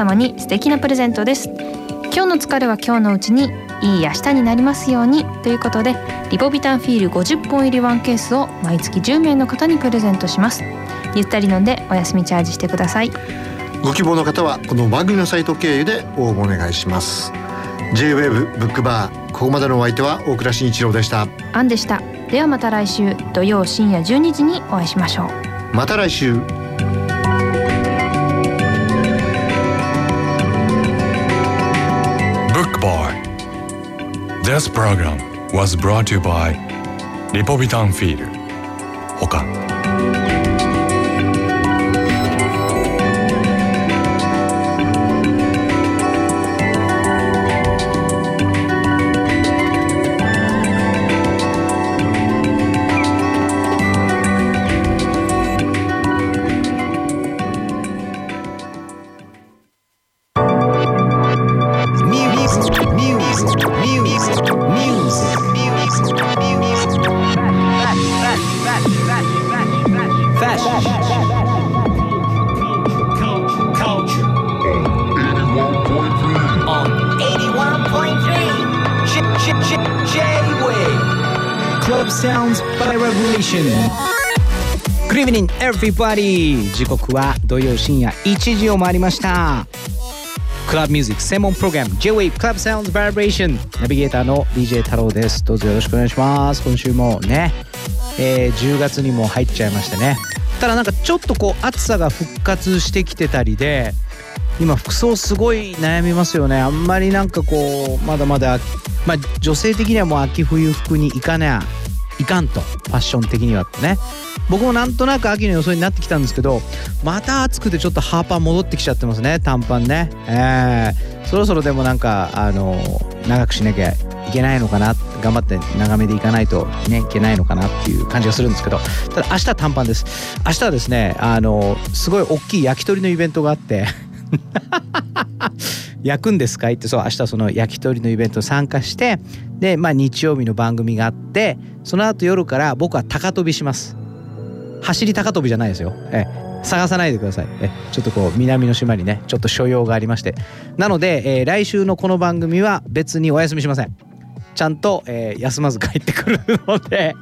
様に素敵なプレゼントです。今日の疲れは今日のうちにいい明日になりますように。ということでリポビタンフィール50本入りワンケースを毎月10名の方にプレゼントします。ゆったり飲んでお休みチャージしてください。ご希望の方はこの番組のサイト経由で応募お願いします。J-WAVE ブックバーここまでのお相手は大倉慎一郎でした。アンでした。ではまた来週土曜深夜12時にお会いしましょう。また来週 This program was brought to you by リポビタンフィールほかリー v ニン everybody 時刻は土曜深夜1時を回りました。クラブミュージック専門プログラム J-Wave Club Sounds Vibration ナビゲーターの DJ 太郎です。どうぞよろしくお願いします。今週もね、えー、10月にも入っちゃいましたね。ただなんかちょっとこう暑さが復活してきてたりで今服装すごい悩みますよね。あんまりなんかこうまだまだまあ女性的にはもう秋冬服に行かないかんと。ファッション的にはってね。僕もなんとなく秋の予想になってきたんですけどまた暑くてちょっとハーパー戻ってきちゃってますね短パンね。えー、そろそろでもなんかあの長くしなきゃいけないのかな頑張って長めでいかないとねいけないのかなっていう感じがするんですけど。ただ明日短パンです。明日はですねあのすごい大きい焼き鳥のイベントがあって 焼くんですかってそう明日その焼き鳥のイベント参加してでまあ日曜日の番組があってその後夜から僕は高跳びします。走り高跳びじゃないですよ。え探さないでください。えちょっとこう南の島にねちょっと所用がありまして。なので、えー、来週のこの番組は別にお休みしません。ちゃんと、えー、休まず帰ってくるので。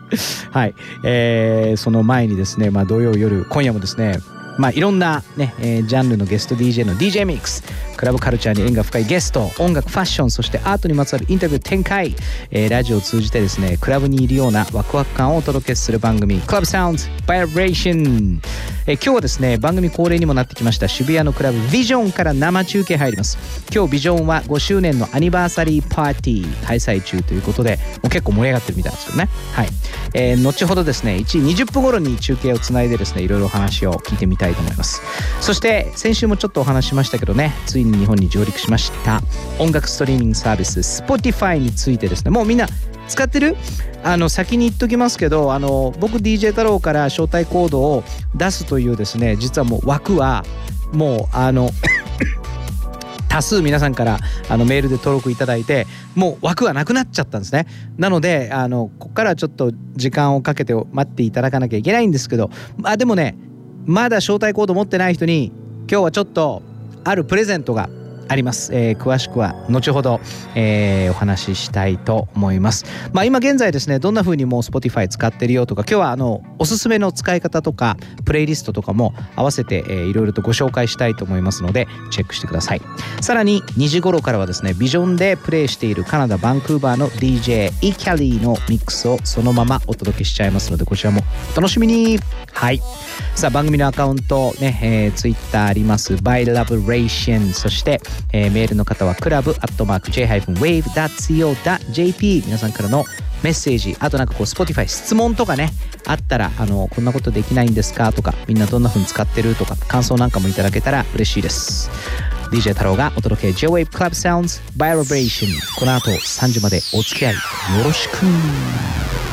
はい、えー、その前にですね、まあ、土曜夜今夜もですねまあ、いろんなね、えー、ジャンルのゲスト DJ の DJ ミックスクラブカルチャーに縁が深いゲスト音楽ファッションそしてアートにまつわるインタビュー展開、えー、ラジオを通じてですねクラブにいるようなワクワク感をお届けする番組クラブサウンズバイブレーションえ今日はですね番組恒例にもなってきました渋谷のクラブビジョンから生中継入ります。今日ビジョンは5周年のアニバーサリーパーティー開催中ということでもう結構盛り上がってるみたいですよね。はい、えー、後ほどですね1時20分頃に中継をつないでですねいろいろお話を聞いてみたいたいと思います。そして先週もちょっとお話しましたけどねついに日本に上陸しました。音楽ストリーミングサービス Spotify についてですね。もうみんな使ってる？あの先に言っときますけどあの僕 DJ 太郎から招待コードを出すというですね実はもう枠はもうあの 多数皆さんからあのメールで登録いただいてもう枠はなくなっちゃったんですね。なのであのここからちょっと時間をかけて待っていただかなきゃいけないんですけどまあでもねまだ招待コード持ってない人に今日はちょっとあるプレゼントがあります、えー、詳しくは後ほど、えー、お話ししたいと思います。まあ、今現在ですねどんな風にもう Spotify 使ってるよとか今日はあのおすすめの使い方とかプレイリストとかも合わせて、えー、いろいろとご紹介したいと思いますのでチェックしてください。さらに2時頃からはですねビジョンでプレイしているカナダバンクーバーの DJ イキャリーのミックスをそのままお届けしちゃいますのでこちらもお楽しみに。はい。さあ番組のアカウントね、えー、Twitter あります。By Laboration そしてえー、メールの方はクラブアットマーク J-wave.co.jp 皆さんからのメッセージあとなんかこう Spotify 質問とかねあったらあのこんなことできないんですかとかみんなどんな風に使ってるとか感想なんかもいただけたら嬉しいです。DJ 太郎がお届け J-Wave Club Sounds Vibration この後3時までお付き合いよろしく。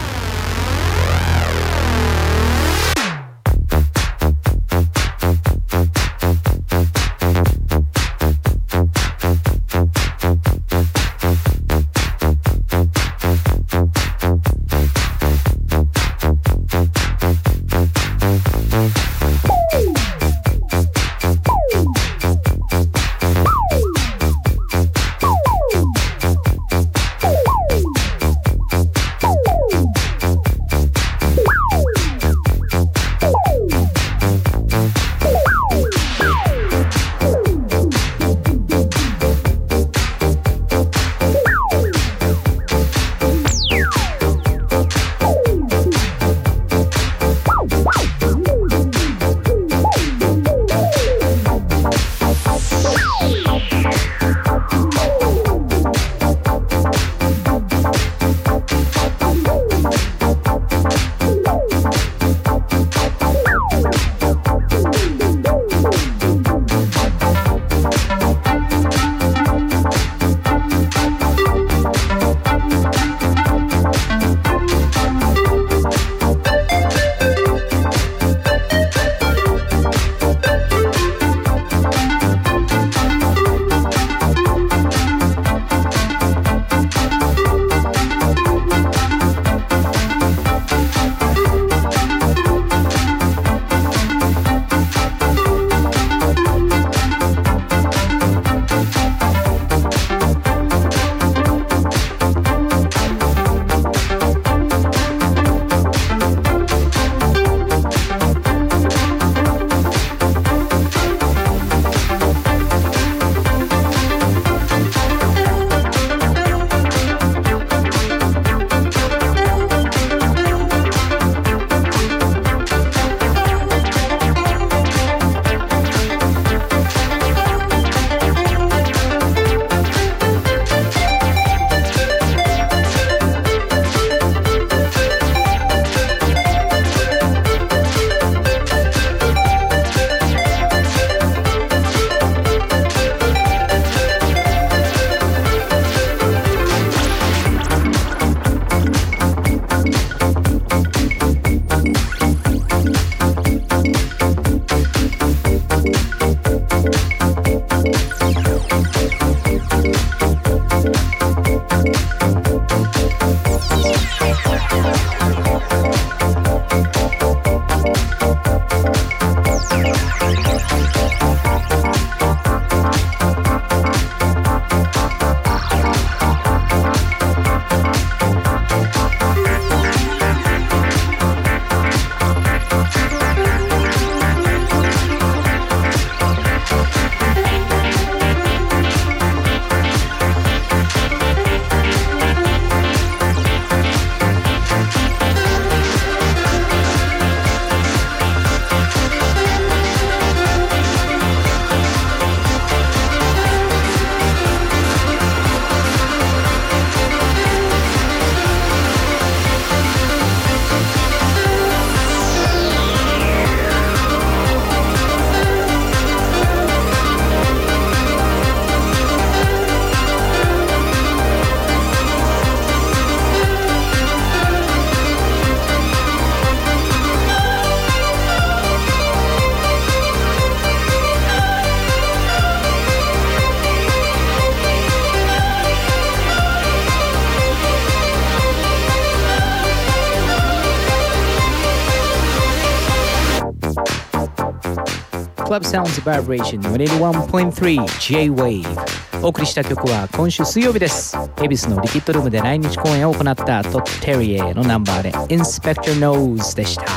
Club Sounds Vibration 181.3 J-Wave お送りした曲は今週水曜日です。恵比寿のリキッドルームで来日公演を行ったトッ・テリエのナンバーで Inspector Nose でした。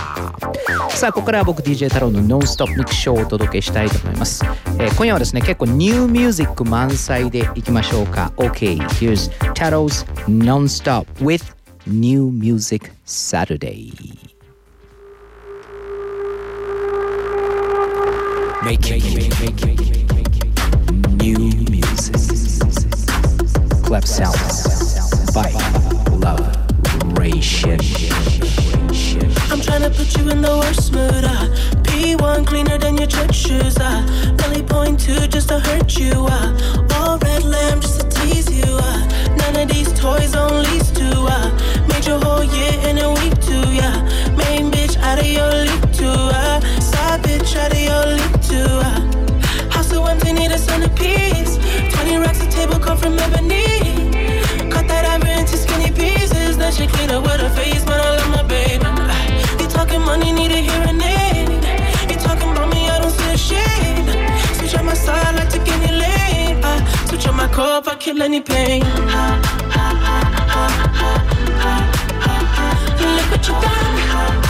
さあここからは僕 DJ 太郎のノンストップミックショーをお届けしたいと思います、えー、今夜はですね結構ニューミュージック満載でいきましょうか。OK here's Taro's Non-Stop with New Music Saturday Making, new music. Club Sounds by Love Ration. I'm trying to put you in the worst mood. Uh. P1 cleaner than your church shoes. Uh. Belly point two just to hurt you. Uh. All red lamb just to tease you. Uh. None of these toys on lease to. Uh. Made your whole year in a week too. Yeah. Main bitch out of your league too. Uh. Need a centerpiece. 20 racks a table come from ebony. Cut that ever into skinny pieces. Then she up with her face, but I love my baby. You talking money, need a hearing aid. You talking about me, I don't a shade. Switch on my side, like. I switch on my core I kill any pain. Look what you done.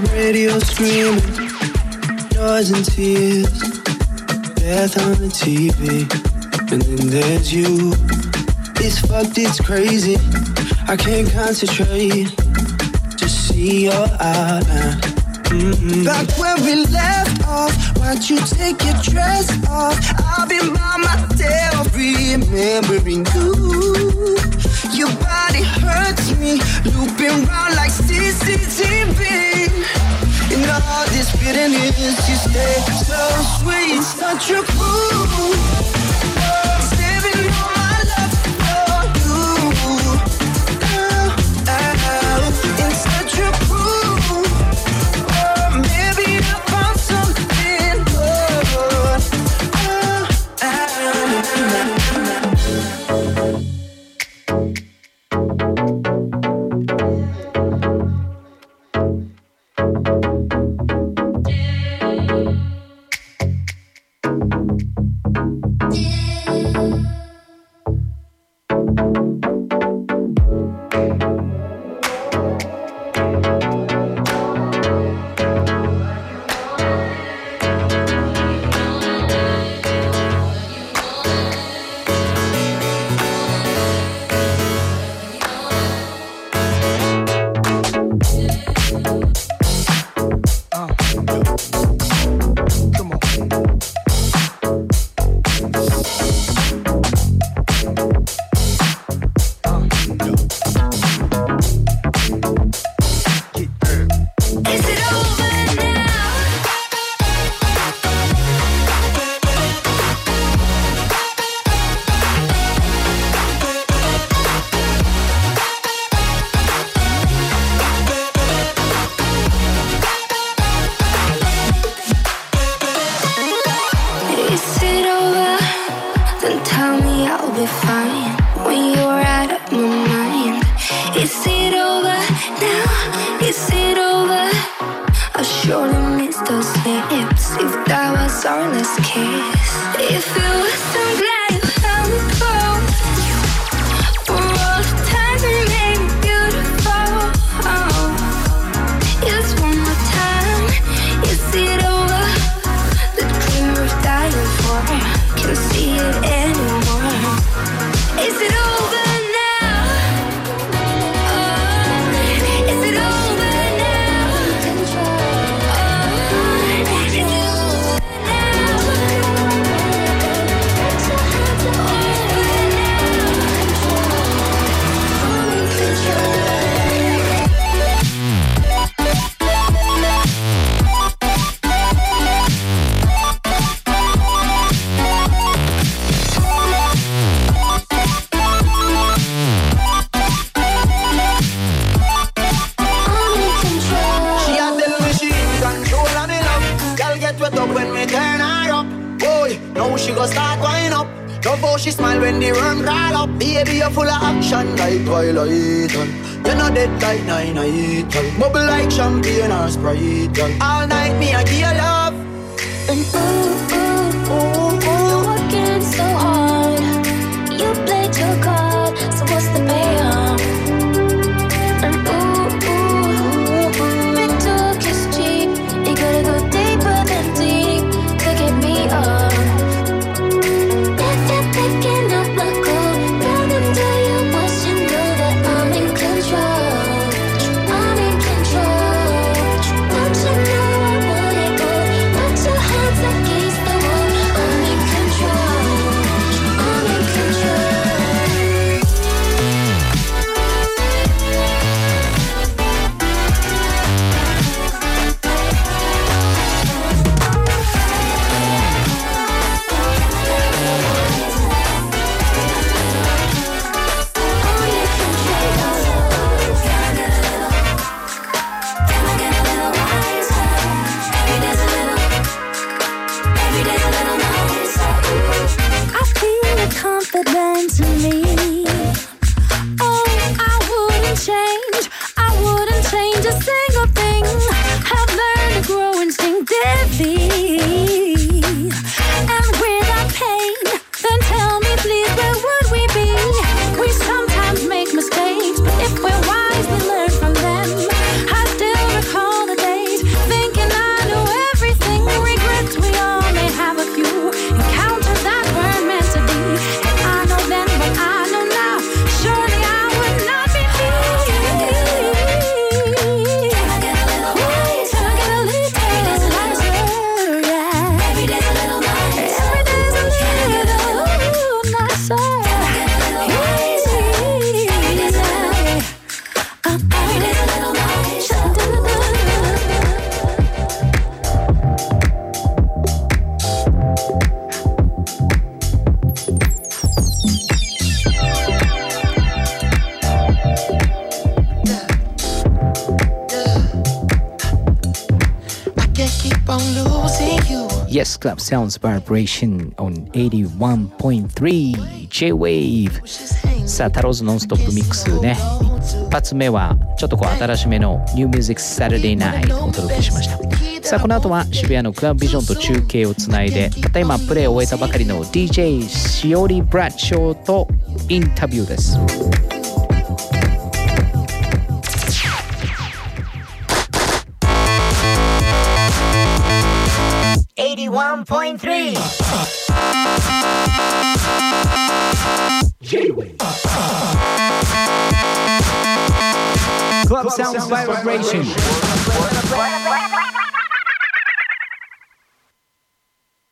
Radio screaming, noise and tears, death on the TV, and then there's you. It's fucked, it's crazy. I can't concentrate. to see your outline. Mm-hmm. Back where we left off, why'd you take your dress off? I've been by myself, remembering you your body hurts me. Looping round like CCTV And all this bitterness you stay so sweet Such a fool. Club Sounds Vibration on 81.3 J-Wave. さあ、タローズノンストップミックスね。一発目はちょっとこう新しめの New Music Saturday Night をお届けしました。さあ、この後は渋谷のクラブビジョンと中継をつないでたった今プレイを終えたばかりの DJ しおりブラッショーとインタビューです。クラブサウンズバイブレーション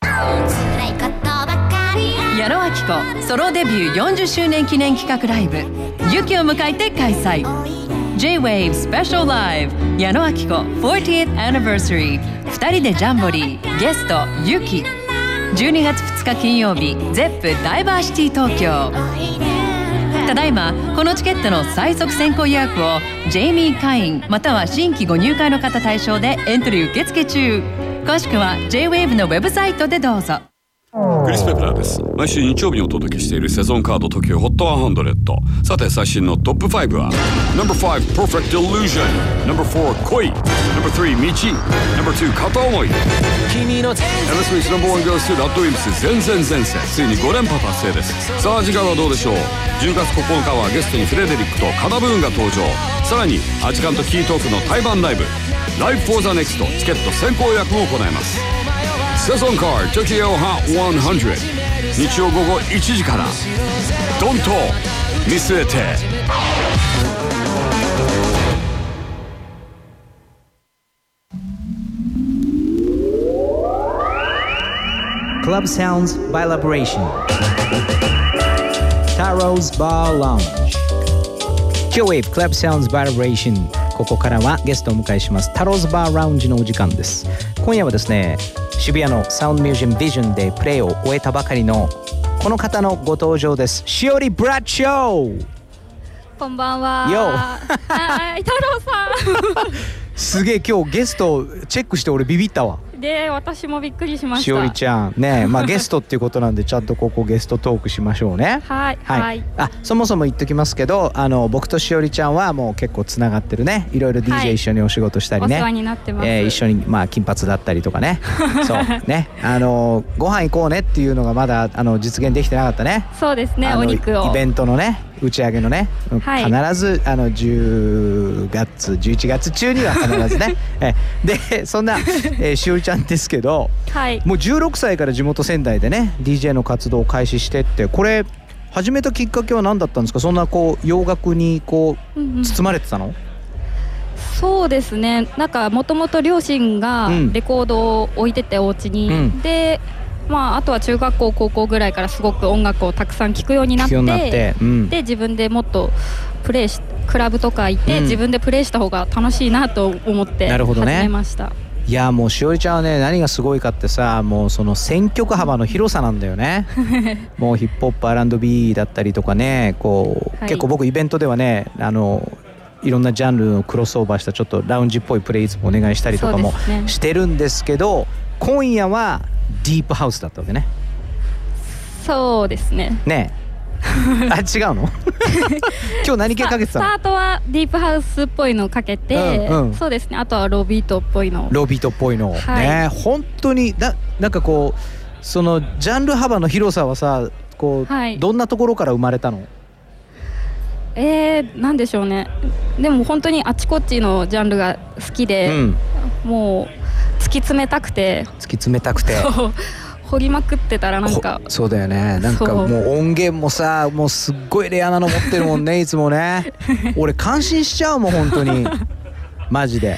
辛いことばかり矢野明子ソロデビュー40周年記念企画ライブ「ユキを迎えて開催 J-WAVE Special Live. 矢野明子 40th Anniversary 二人でジャンボリー。ゲストユキ。12月2日金曜日ゼップダイバーシティ東京。ただいまこのチケットの最速先行予約をジェイミー会員または新規ご入会の方対象でエントリー受付中。詳しくは J-WAVE のウェブサイトでどうぞ。クリス・ペプラーです。毎週日曜日にお届けしているセゾンカード TOKIOHOT100 さて最新のトップ5は No.5 Perfect Illusion No.4 恋 No.3 道 No.2 片思い And this week's No.1 goes to RADWIMPS 全然前世ついに5連覇達成です。さあ次回はどうでしょう？10月9日はゲストにフレデリックとカナブーンが登場。さらにアジカンとキートークの対バンライブ。Live for the Next チケット先行予約も行いますセゾンカー Tokyo Hot 100日曜午後1時から。ドンと見据えて。クラブサウンズバイラブレーションタローズバーラウンジ Q-Wave クラブサウンズバイラブレーションここからはゲストをお迎えします。タローズバーラウンジのお時間です。今夜はですね渋谷のサウンドミュージアムビジョンでプレイを終えたばかりのこの方のご登場ですしおりブラッチョーこんばんは。よはい、太郎さ すげえ今日ゲストチェックして俺ビビったわん。で、私もびっくりしました。しおりちゃん。ね まあゲストっていうことなんでちゃんとここゲストトークしましょうね。はい、はい、あそもそも言っときますけどあの僕としおりちゃんはもう結構つながってるね。いろいろは DJ い一緒にお仕事したりね、お世話になってます。えー一緒にまあ金髪だったりとかね。そう。ね。あのご飯行こうねっていうのがまだあの実現できてなかったね。そうですね、お肉を。イベントのね打ち上げのね、はい。必ずあの10月11月中には必ずね。えでそんな、えーしおりちゃんですけどはい。もう16歳から地元仙台でね DJ の活動を開始してってこれ始めたきっかけは何だったんですか？そんなこう洋楽にこうんううん。包まれてたの、そうですね。なんかもともと両親がうん。レコードを置いててお家に、うん。で。まあ、あとは中学校高校ぐらいからすごく音楽をたくさん聴くようになって聞くようになって、うん、で自分でもっとプレイしクラブとか行って、うん。自分でプレイした方が楽しいなと思って始めました、いやもうしおりちゃんはね何がすごいかってさもうその選曲幅の広さなんだよね。もうヒップホップ R&B だったりとかねこう、はい。結構僕イベントではねあのいろんなジャンルをクロスオーバーしたちょっとラウンジっぽいプレイいつもお願いしたりとかもしてるんですけど今夜はディープハウスだったわけね。そうですね。ね。えあ違うの？今日何系かけてたの？スタートはディープハウスっぽいのをかけて、うんうん。そうですね。あとはロービートっぽいの。をロービートっぽいの、はい。ね。本当にななんかこうそのジャンル幅の広さはさこう、はい。どんなところから生まれたの？えー、なんでしょうね。でも本当にあちこちのジャンルが好きで、うん。もう突き詰めたくて。突き詰めたくて。掘りまくってたらなんか。そうだよね。なんかもう音源もさもうすっごいレアなの持ってるもんねいつもね。俺感心しちゃうもん本当に マジで。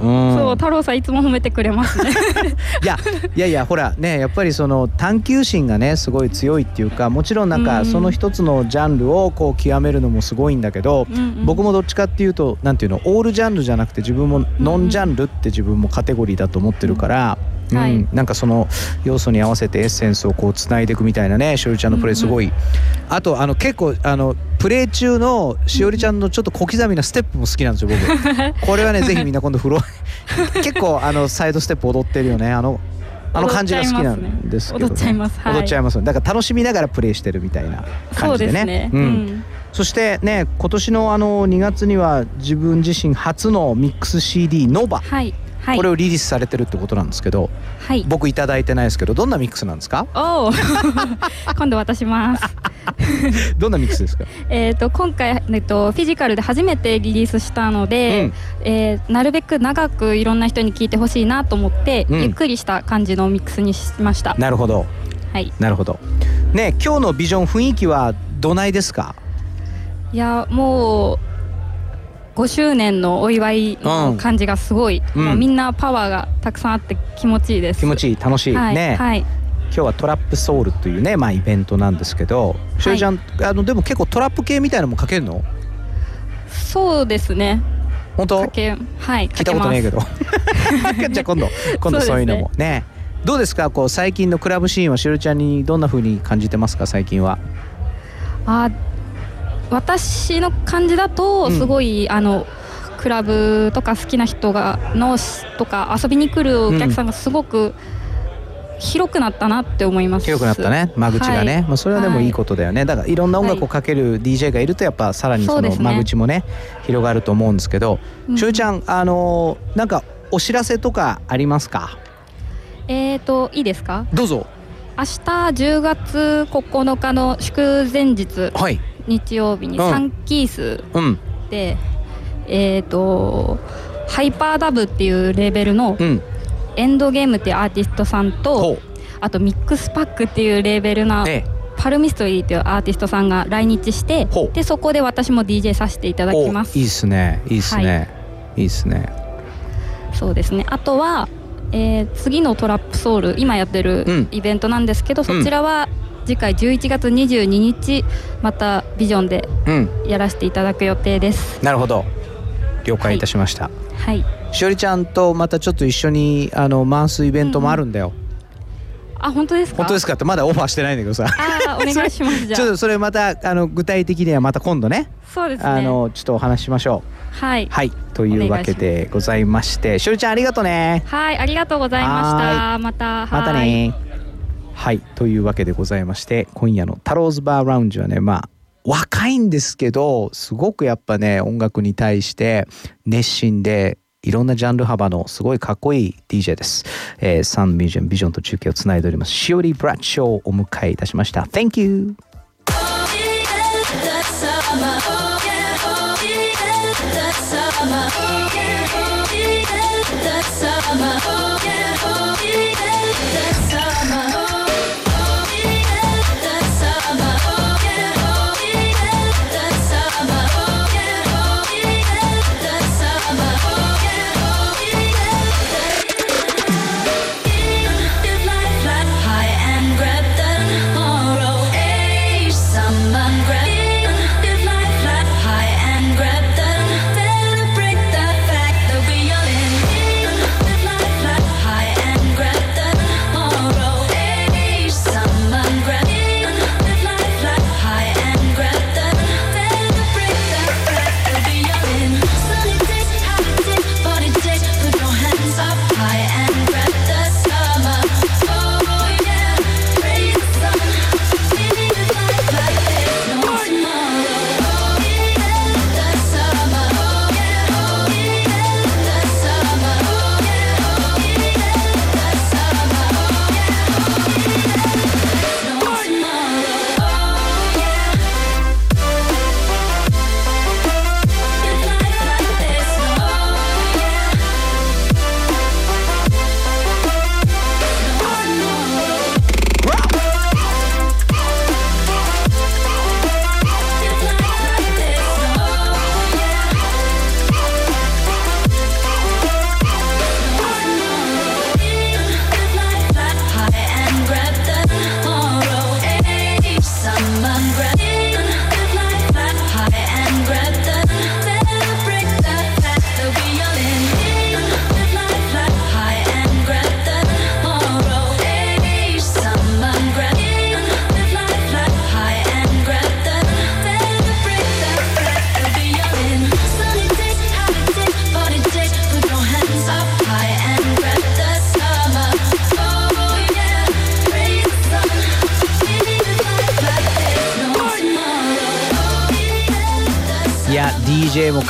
うん。そう太郎さんいつも褒めてくれますね。いやいやいやほらねやっぱりその探求心がねすごい強いっていうかもちろんなんうんかその一つのジャンルをこう極めるのもすごいんだけど、うんうん。僕もどっちかっていうとなんていうのオールジャンルじゃなくて自分もノンジャンルって自分もカテゴリーだと思ってるから、うんはい。なんかその要素に合わせてエッセンスをこうつないでいくみたいなねしおりちゃんのプレイすごい、あとあの結構あのプレイ中のしおりちゃんのちょっと小刻みなステップも好きなんですよ僕。これはねぜひみんな今度フロア結構あのサイドステップ踊ってるよね。あのあの感じが好きなんですけど、ね、踊っちゃいます。はい。踊っちゃいます。だから楽しみながらプレイしてるみたいな感じでね。そうね。うん。うん。そしてね今年のあの2月には自分自身初のミックス CD「ノバ、はいはい。これをリリースされてるってことなんですけどはい。僕いただいてないですけどどんなミックスなんですか？おお 今度渡します。どんなミックスですか？えっと今回、えっと、フィジカルで初めてリリースしたので、えーなるべく長くいろんな人に聞いてほしいなと思って、うん。ゆっくりした感じのミックスにしました。なるほど。はい。なるほど。ね今日のビジョン雰囲気はどないですか？いやもう5周年のお祝いの感じがすごい、うん。もうみんなパワーがたくさんあって気持ちいいです。気持ちいい楽しい、はい、ね、はい。今日はトラップソウルというねまあイベントなんですけどしおりちゃん、あのでも結構トラップ系みたいなのもかけるの？そうですね。本当？はい聞いたことないけど。じゃあ今度今度そういうのも。ね。どうですか？こう最近のクラブシーンはしおりちゃんにどんな風に感じてますか？最近は。あ私の感じだとうん。すごい、あのクラブとか好きな人がのとか遊びに来るお客さんがすごく広くなったなって思います。広くなったね。間口がね、はい。まあ、それはでもい。いことだよね、だからいろんな音楽をかける DJ がいるとやっぱさらにそうの間口もね広がると思うんですけど、うん。しおりちゃんあのーなんかお知らせとかありますか？えーといいですか？どうぞ明日10月9日の祝前日、はい。日曜日にうん。サンキースうん。で、えーとハイパーダブっていうレーベルのうん。エンドゲームっていうアーティストさんとあとミックスパックっていうレーベルのええ。パルミストリーっていうアーティストさんが来日してでそこで私も DJ させていただきます。おいいっすね。いいっすね、い、いっすね。そうですね。あとは、えー次のトラップソウル今やってるうん。イベントなんですけど、ん。そちらは次回11月22日またビジョンでうん。やらせていただく予定です。なるほど。了解いたしました、はい。しおりちゃんとまたちょっと一緒にあの回すイベントもあるんだよ、あ本当ですか？本当ですか？ってまだオファーしてないんだけどさ。あーお願いします。じゃあ。ちょっとそれまたあの具体的にはまた今度ね。そうですね。あのちょっとお話ししましょはい。うはい。というわけでございましてしおりちゃんありがとうね。はいありがとうございました。またまたはい。ね。はい。というわけでございまして今夜のタローズバーラウンジはねまあ若いんですけどすごくやっぱね音楽に対して熱心でいろんなジャンル幅のすごいかっこいい DJ です。えーサンミュージアムビジョンと中継をつないでおります。しおりブラッドショーをお迎えいたしました。Thank you!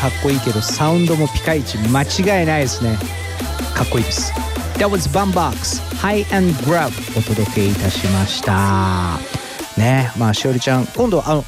かっこいいけどサウンドもピカイチ。間違いないですね。かっこいいです。That was Bumbox High and Grab お届けいたしました。ね。まあしおりちゃん今度あの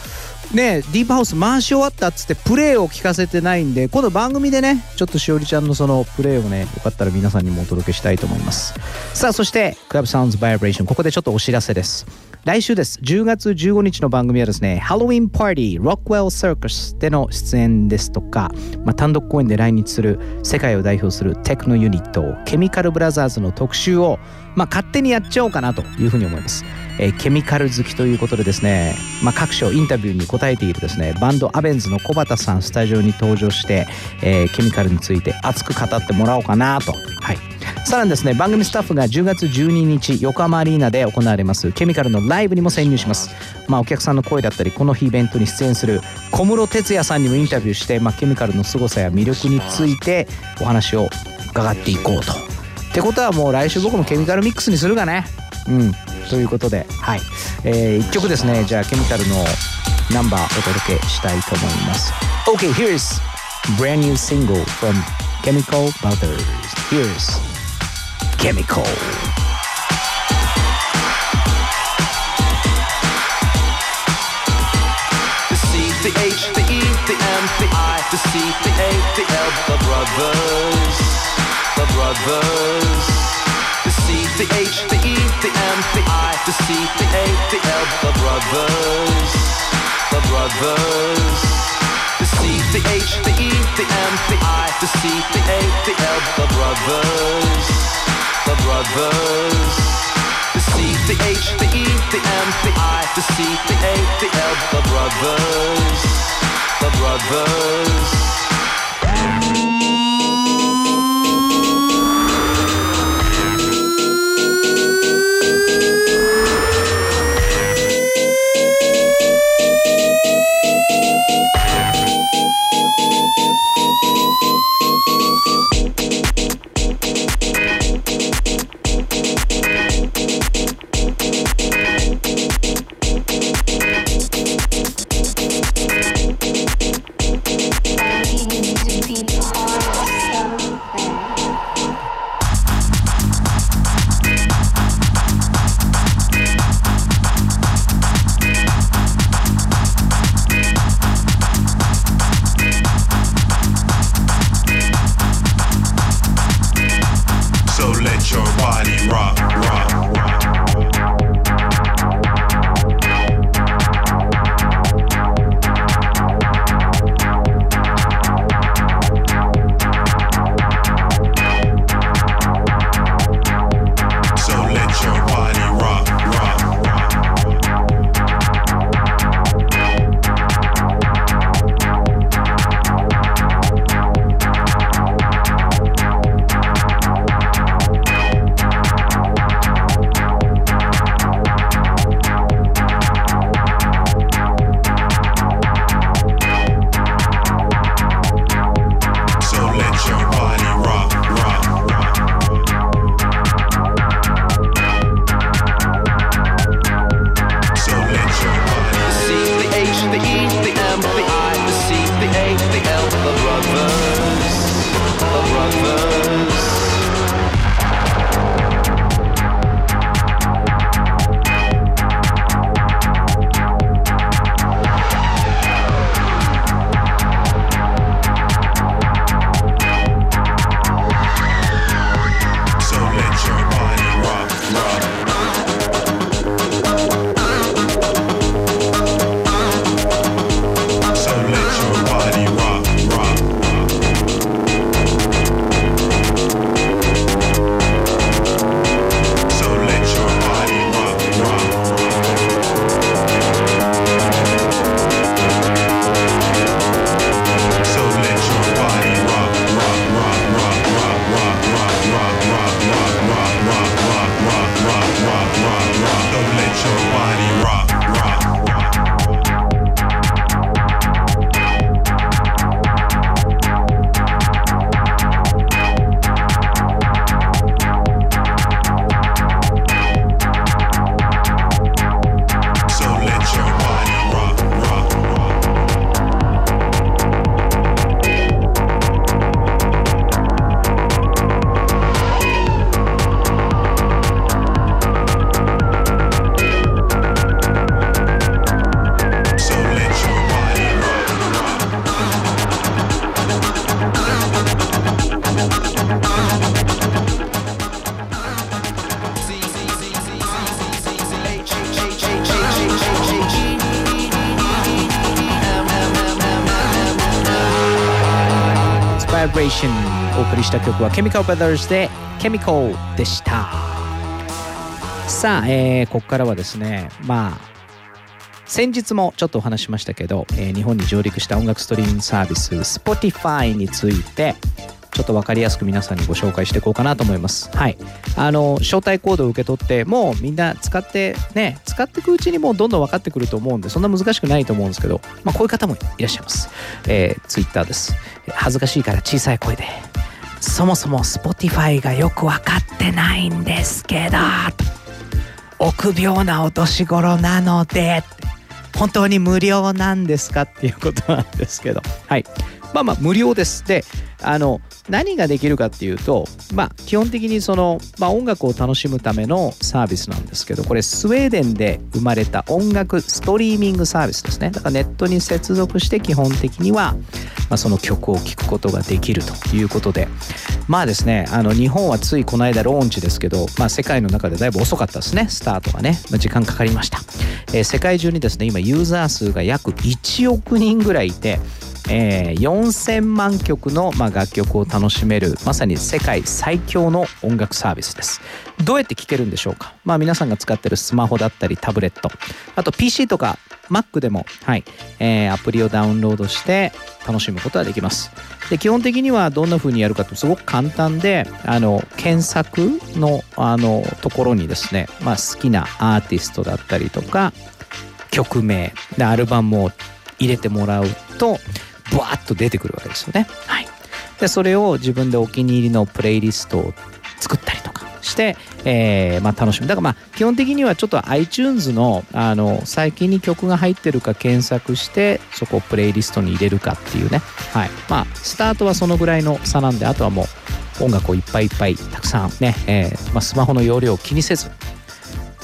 ね Deep House 回し終わったっつってプレイを聞かせてないんで今度番組でねちょっとしおりちゃんのそのプレイをねよかったら皆さんにもお届けしたいと思います。さあそして Club Sounds Vibration ここでちょっとお知らせです。来週です。10月15日の番組はですねハロウィンパーティーロックウェルサーカスでの出演ですとか、まあ、単独公演で来日する世界を代表するテクノユニットケミカルブラザーズの特集を、まあ、勝手にやっちゃおうかなというふうに思います。えーケミカル好きということでですね、まあ、各所インタビューに答えているですねバンドアベンズの小畑さんスタジオに登場して、えーケミカルについて熱く語ってもらおうかなと。はい。さらにですね番組スタッフが10月12日横浜アリーナで行われますケミカルのライブにも潜入します。まあお客さんの声だったりこの日イベントに出演する小室哲哉さんにもインタビューして、まあ、ケミカルの凄さや魅力についてお話を伺っていこうと。ってことはもう来週僕もケミカルミックスにするかね。うん。ということではい、え1曲ですね。じゃあケミカルのナンバーお届けしたいと思います。OK here's brand new single from Chemical Brothers. Here's Chemical The C, the H, the E, the M, the I, the C, the A, the L, the brothers, the brothers. The C, the H, the E, the M, the I, the C, the A, the L, the brothers, the brothers. The H, the E, the M, the I, the C, the A, the L, the brothers, the brothers. The C, the H, the E, the M, the I, the C, the A, the L, the brothers, the brothers. は Chemical Brothers で Chemical でしたさあ、えーここからはですねまあ先日もちょっとお話しましたけど、えー日本に上陸した音楽ストリーミングサービス Spotify についてちょっと分かりやすく皆さんにご紹介していこうかなと思います。はい。あの、招待コードを受け取って、もうみんな使って、ね、使っていくうちにもうどんどん分かってくると思うんで、そんな難しくないと思うんですけど、まあこういう方もいらっしゃいます。えー、Twitter です。恥ずかしいから小さい声で、そもそも Spotify がよく分かってないんですけど、臆病なお年頃なので、本当に無料なんですかっていうことなんですけど、はい。まあまあ無料です。で、あの、何ができるかっていうと、まあ基本的にその、まあ音楽を楽しむためのサービスなんですけど、これスウェーデンで生まれた音楽ストリーミングサービスですね。だからネットに接続して基本的には、まあ、その曲を聴くことができるということで、まあですね、あの日本はついこの間ローンチですけど、まあ世界の中でだいぶ遅かったですね、スタートがね。まあ時間かかりました。えー世界中にですね、今ユーザー数が約1億人ぐらいいて、えー4000万曲の、まあ、楽曲を楽しめるまさに世界最強の音楽サービスです。どうやって聴けるんでしょうか？まあ皆さんが使ってるスマホだったりタブレット。あと PC とか Mac でも、はい。えーアプリをダウンロードして楽しむことができます。で基本的にはどんな風にやるかってすごく簡単であの検索のあのところにですね、まあ、好きなアーティストだったりとか曲名でアルバムを入れてもらうとブワーッと出てくるわけですよね。はい、でそれを自分でお気に入りのプレイリストを作ったりして、えーまあ、楽しむ。だからまあ基本的にはちょっと iTunes のあの最近に曲が入ってるか検索してそこをプレイリストに入れるかっていうね、はい。まあ、スタートはそのぐらいの差なんであとはもう音楽をいっぱいいっぱいたくさんね、えーまあ、スマホの容量を気にせず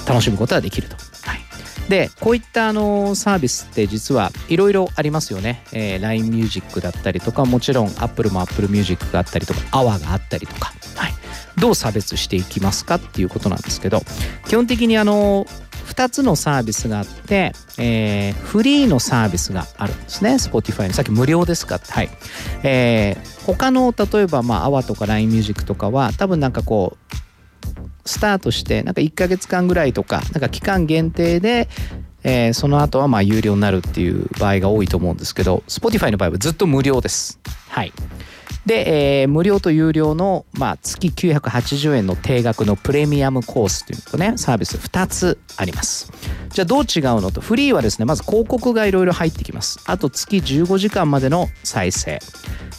楽しむことができると。はい。でこういったあのサービスって実はいろいろありますよね、えー LINE ミュージックだったりとかもちろん Apple も Apple Music があったりとか AWA があったりとか、どう差別していきますかっていうことなんですけど基本的にあの2つのサービスがあって、えーフリーのサービスがあるんですね。Spotify にさっき無料ですかって。はい、えー他の例えばまあ AWA とか LINE ミュージックとかは多分なんかこうスタートしてなんか1ヶ月間ぐらいとかなんか期間限定で、えーその後はまあ有料になるっていう場合が多いと思うんですけど Spotify の場合はずっと無料です。はい。で、えー無料と有料の、まあ、月980円の定額のプレミアムコースというとねサービス2つあります。じゃあどう違うのとフリーはですねまず広告がいろいろ入ってきます。あと月15時間までの再生。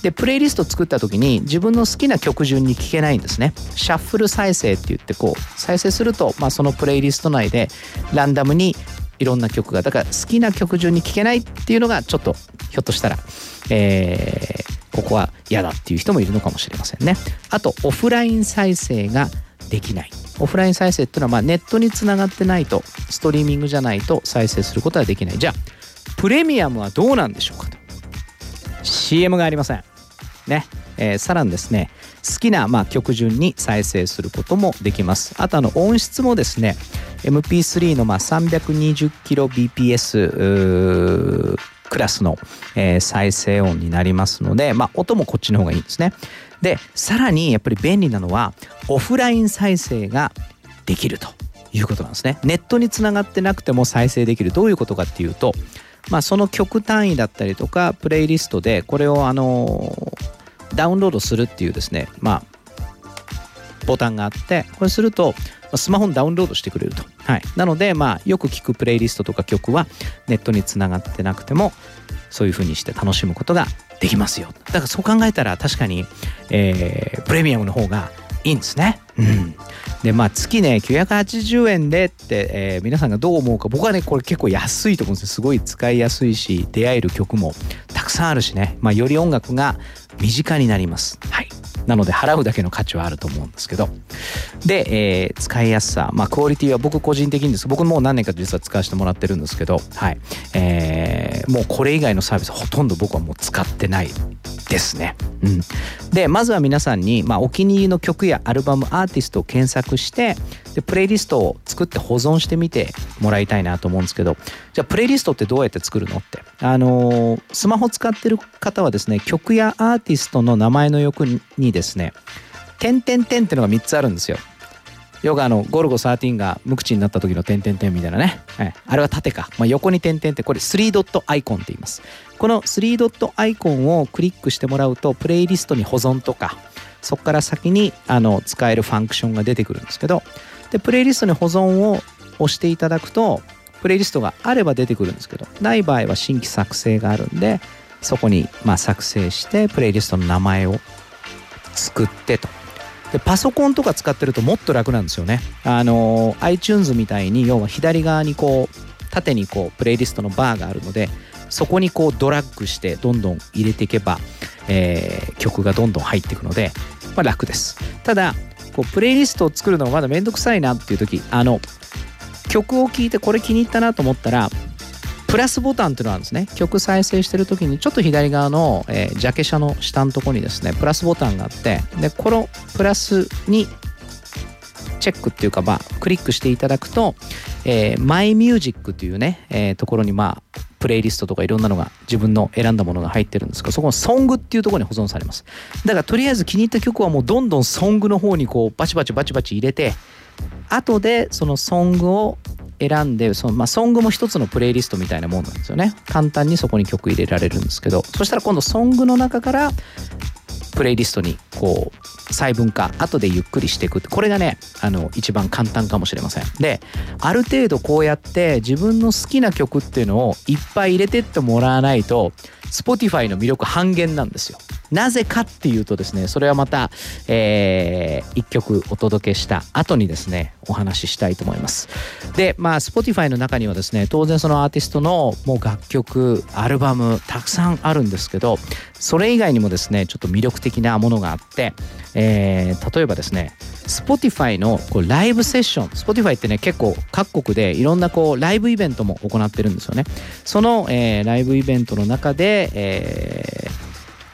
でプレイリスト作った時に自分の好きな曲順に聴けないんですね。シャッフル再生って言ってこう再生すると、まあ、そのプレイリスト内でランダムにいろんな曲がだから好きな曲順に聴けないっていうのがちょっとひょっとしたら、えーここは嫌だっていう人もいるのかもしれませんね。あとオフライン再生ができない。オフライン再生っていうのはまあネットにつながってないとストリーミングじゃないと再生することはできない。じゃあプレミアムはどうなんでしょうかと。CM がありません。ね、えーさらにですね好きなまあ曲順に再生することもできます。あとあの音質もですね MP3 のま 320kbps クラスの、えー再生音になりますので、まあ、音もこっちの方がいいんですね。でさらにやっぱり便利なのはオフライン再生ができるということなんですね。ネットにつながってなくても再生できる。どういうことかっていうと、まあ、その曲単位だったりとかプレイリストでこれをあのーダウンロードするっていうですねまあボタンがあってこれするとスマホにダウンロードしてくれると、はい、なのでまあよく聞くプレイリストとか曲はネットにつながってなくてもそういう風にして楽しむことができますよ。だからそう考えたら確かに、えープレミアムの方がいいんですね。うん。でまあ月ね980円でって、えー皆さんがどう思うか僕はねこれ結構安いと思うんですよ。すごい使いやすいし出会える曲もたくさんあるしね、まあ、より音楽が身近になります。はいなので払うだけの価値はあると思うんですけど。で、えー使いやすさ。まあクオリティは僕個人的にです。僕もう何年か実は使わせてもらってるんですけど。はい。えーもうこれ以外のサービスほとんど僕はもう使ってないですね。うん、でまずは皆さんに、まあ、お気に入りの曲やアルバムアーティストを検索してでプレイリストを作って保存してみてもらいたいなと思うんですけど。じゃあプレイリストってどうやって作るのって。あのースマホ使ってる方はですね曲やアーティストの名前の横にですね「点々点」ってのが3つあるんですよ。よくあのゴルゴ13が無口になった時の点々点みたいなね、はい。あれは縦か、まあ、横に点々ってこれ3ドットアイコンって言います。この3ドットアイコンをクリックしてもらうとプレイリストに保存とかそこから先にあの使えるファンクションが出てくるんですけどでプレイリストに保存を押していただくとプレイリストがあれば出てくるんですけどない場合は新規作成があるんでそこにま作成してプレイリストの名前を作ってと。でパソコンとか使ってるともっと楽なんですよね。あの iTunes みたいに要は左側にこう縦にこうプレイリストのバーがあるのでそこにこうドラッグしてどんどん入れていけば、えー曲がどんどん入っていくので、まあ、楽です。ただこうプレイリストを作るのがまだめんどくさいなっていう時あの曲を聴いてこれ気に入ったなと思ったらプラスボタンっていうのがあるんですね。曲再生してる時にちょっと左側の、えージャケ写の下のとこにですねプラスボタンがあってでこのプラスにチェックっていうかまあクリックしていただくと、えー、マイミュージックっていうね、えーところにまあプレイリストとかいろんなのが自分の選んだものが入ってるんですけどそこのソングっていうところに保存されます。だからとりあえず気に入った曲はもうどんどんソングの方にこうバチバチバチバチ入れて後でそのソングを選んでその、まあ、ソングも一つのプレイリストみたいなもんなんですよね。簡単にそこに曲入れられるんですけど。そしたら今度ソングの中からプレイリストにこう細分化後でゆっくりしていくってこれがねあの一番簡単かもしれません。である程度こうやって自分の好きな曲っていうのをいっぱい入れてってもらわないと Spotify の魅力半減なんですよ。なぜかっていうとですねそれはまた、えー、一曲お届けした後にですねお話ししたいと思います。でまあ Spotify の中にはですね当然そのアーティストのもう楽曲アルバムたくさんあるんですけどそれ以外にもですねちょっと魅力的なものがあって、えー例えばですね Spotify のこうライブセッション Spotify ってね結構各国でいろんなこうライブイベントも行ってるんですよね。その、えーライブイベントの中で、えー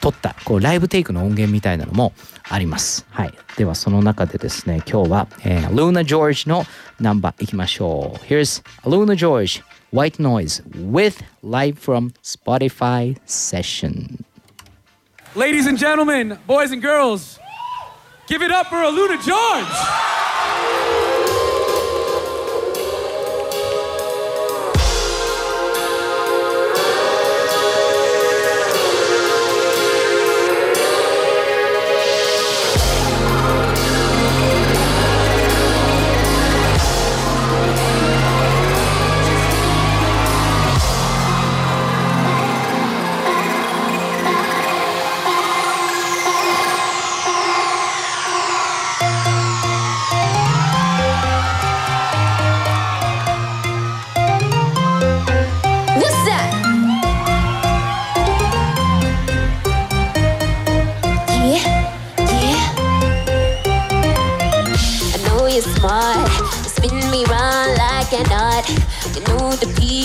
撮ったこうライブテイクの音源みたいなのもあります。はい。ではその中でですね、今日は、えー、Luna George のナンバーいきましょう。Here's Luna George White Noise with live from Spotify session. Ladies and gentlemen, boys and girls, give it up for Luna George.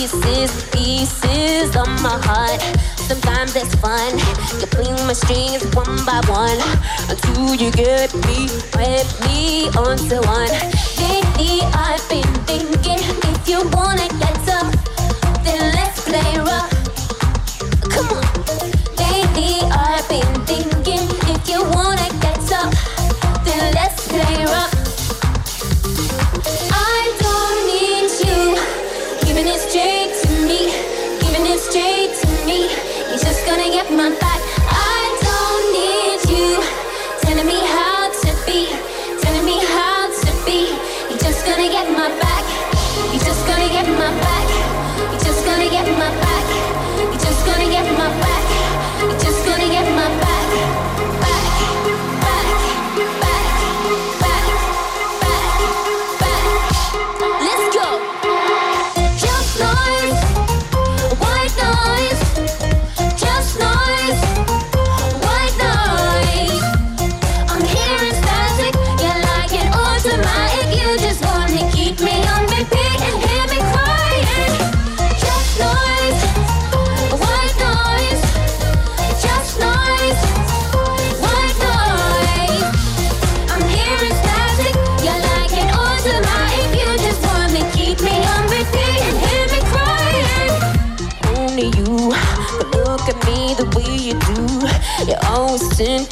Pieces, pieces of my heart. Sometimes it's fun. You playing my strings one by one until you get me, get me onto one. Lately I've been thinking if you wanna get some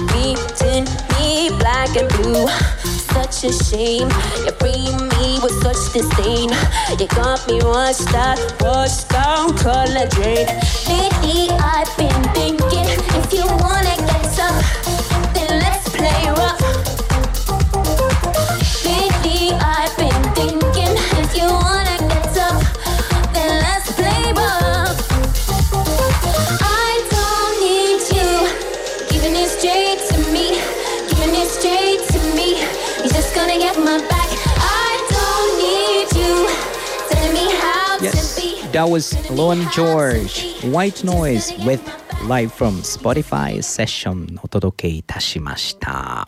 in me, black and blue. Such a shame, you free me with such disdain. You got me washed out, washed out, color drain. Lately I've been thinking, if you wanna get some, then let's play rough. That was Lauren George White Noise with Live from Spotify Session お届けいたしました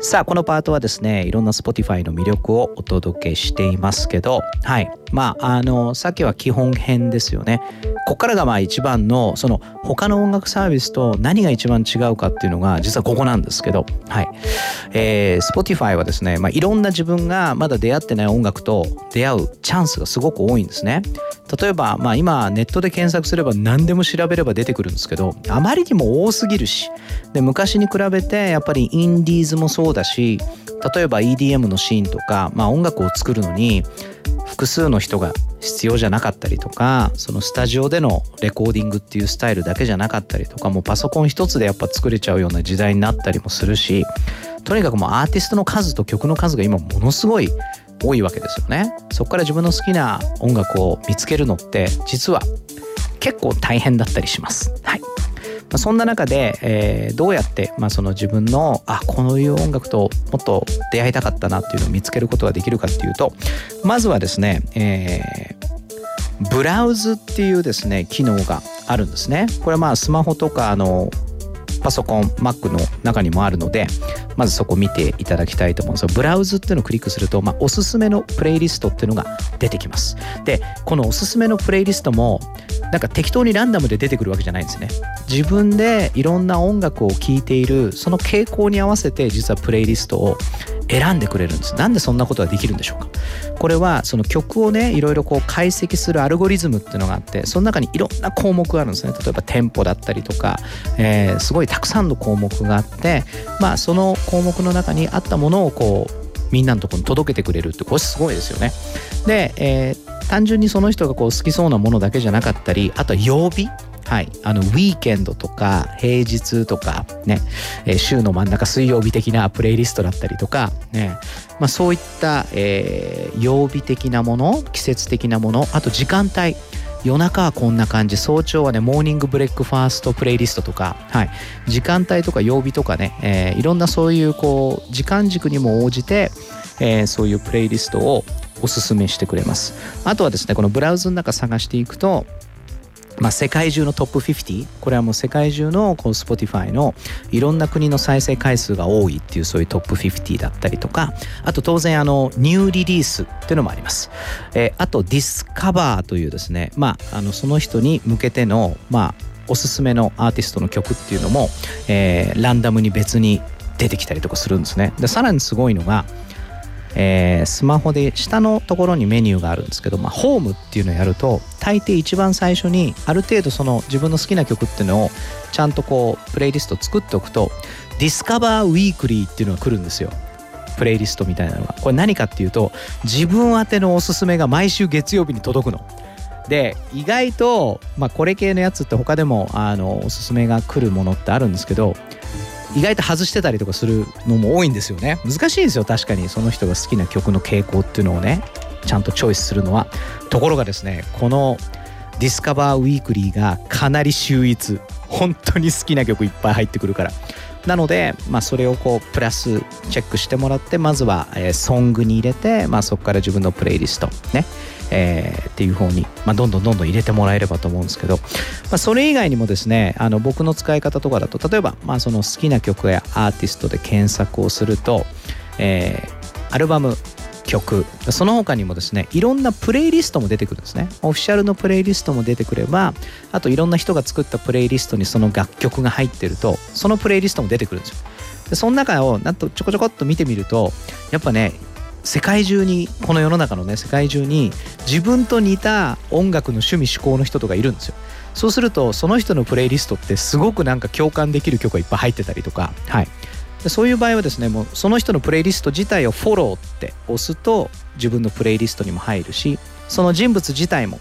さあこのパートはですねいろんな Spotify の魅力をお届けしていますけどはいまああのさっきは基本編ですよね。ここからがまあ一番のその他の音楽サービスと何が一番違うかっていうのが実はここなんですけど。はい。えー、Spotify はですね、まあ、いろんな自分がまだ出会ってない音楽と出会うチャンスがすごく多いんですね。例えば、まあ、今ネットで検索すれば何でも調べれば出てくるんですけどあまりにも多すぎるしで昔に比べてやっぱりインディーズもそうだし例えば EDM のシーンとか、まあ、音楽を作るのに複数の人が必要じゃなかったりとかそのスタジオでのレコーディングっていうスタイルだけじゃなかったりとかもうパソコン一つでやっぱ作れちゃうような時代になったりもするしとにかくもうアーティストの数と曲の数が今ものすごい多いわけですよね。そこから自分の好きな音楽を見つけるのって実は結構大変だったりします。はい。あそんな中で、えーどうやって、まあ、その自分のあこういう音楽ともっと出会いたかったなっていうのを見つけることができるかっていうとまずはですね、えーブラウズっていうですね機能があるんですね。これはまあスマホとかあのパソコン Mac の中にもあるのでまずそこ見ていただきたいと思うんです。ブラウズっていうのをクリックすると、まあ、おすすめのプレイリストっていうのが出てきます。でこのおすすめのプレイリストもなんか適当にランダムで出てくるわけじゃないんですね。自分でいろんな音楽を聴いているその傾向に合わせて実はプレイリストを選んでくれるんです。なんでそんなことができるんでしょうか。これはその曲をねいろいろこう解析するアルゴリズムっていうのがあってその中にいろんな項目があるんですね。例えばテンポだったりとか、えーすごいたくさんの項目があってまあその項目の中にあったものをこうみんなのとこに届けてくれるってこれすごいですよね。で、えー単純にその人がこう好きそうなものだけじゃなかったりあとは曜日。はい、あのウィーケンドとか平日とかね、え週の真ん中水曜日的なプレイリストだったりとか、ね。まあ、そういった、えー曜日的なもの季節的なものあと時間帯。夜中はこんな感じ。早朝はね Morning Breakfast プレイリストとか、はい、時間帯とか曜日とかね、えーいろんなそういうこう時間軸にも応じて、えーそういうプレイリストをおすすめしてくれます。あとはですねこの Browse の中探していくとまあ、世界中のトップ50これはもう世界中のこう Spotify のいろんな国の再生回数が多いっていうそういうトップ50だったりとか。あと当然あの New Release っていうのもあります、えーあと Discover というですね。まああのその人に向けてのまあおすすめのアーティストの曲っていうのも、えーランダムに別に出てきたりとかするんですね。でさらにすごいのがえースマホで下のところにメニューがあるんですけど、まあ、ホームっていうのをやると大抵一番最初にある程度その自分の好きな曲っていうのをちゃんとこうプレイリスト作っておくと Discover Weekly っていうのが来るんですよ。プレイリストみたいなのが。これ何かっていうと自分宛てのおすすめが毎週月曜日に届くの。で意外と、まあ、これ系のやつって他でもあのおすすめが来るものってあるんですけど意外と外してたりとかするのも多いんですよね。難しいですよ確かにその人が好きな曲の傾向っていうのをね。ちゃんとチョイスするのは。ところがですねこの Discover Weekly がかなり秀逸。本当に好きな曲いっぱい入ってくるから。なので、まあ、それをこうプラスチェックしてもらってまずは、えーソングに入れて、まあ、そこから自分のプレイリストね、えーっていう方に、まあ、どんどんどんどん入れてもらえればと思うんですけど、まあ、それ以外にもですねあの僕の使い方とかだと例えば、まあ、その好きな曲やアーティストで検索をすると、えーアルバム曲その他にもですねいろんなプレイリストも出てくるんですね。オフィシャルのプレイリストも出てくればあといろんな人が作ったプレイリストにその楽曲が入ってるとそのプレイリストも出てくるんですよ。でその中をなんとちょこちょこっと見てみるとやっぱね世界中にこの世の中のね世界中に自分と似た音楽の趣味嗜好の人とかいるんですよ。そうするとその人のプレイリストってすごくなんか共感できる曲がいっぱい入ってたりとか。はい。でそういう場合はですねもうその人のプレイリスト自体をフォローって押すと自分のプレイリストにも入るしその人物自体も、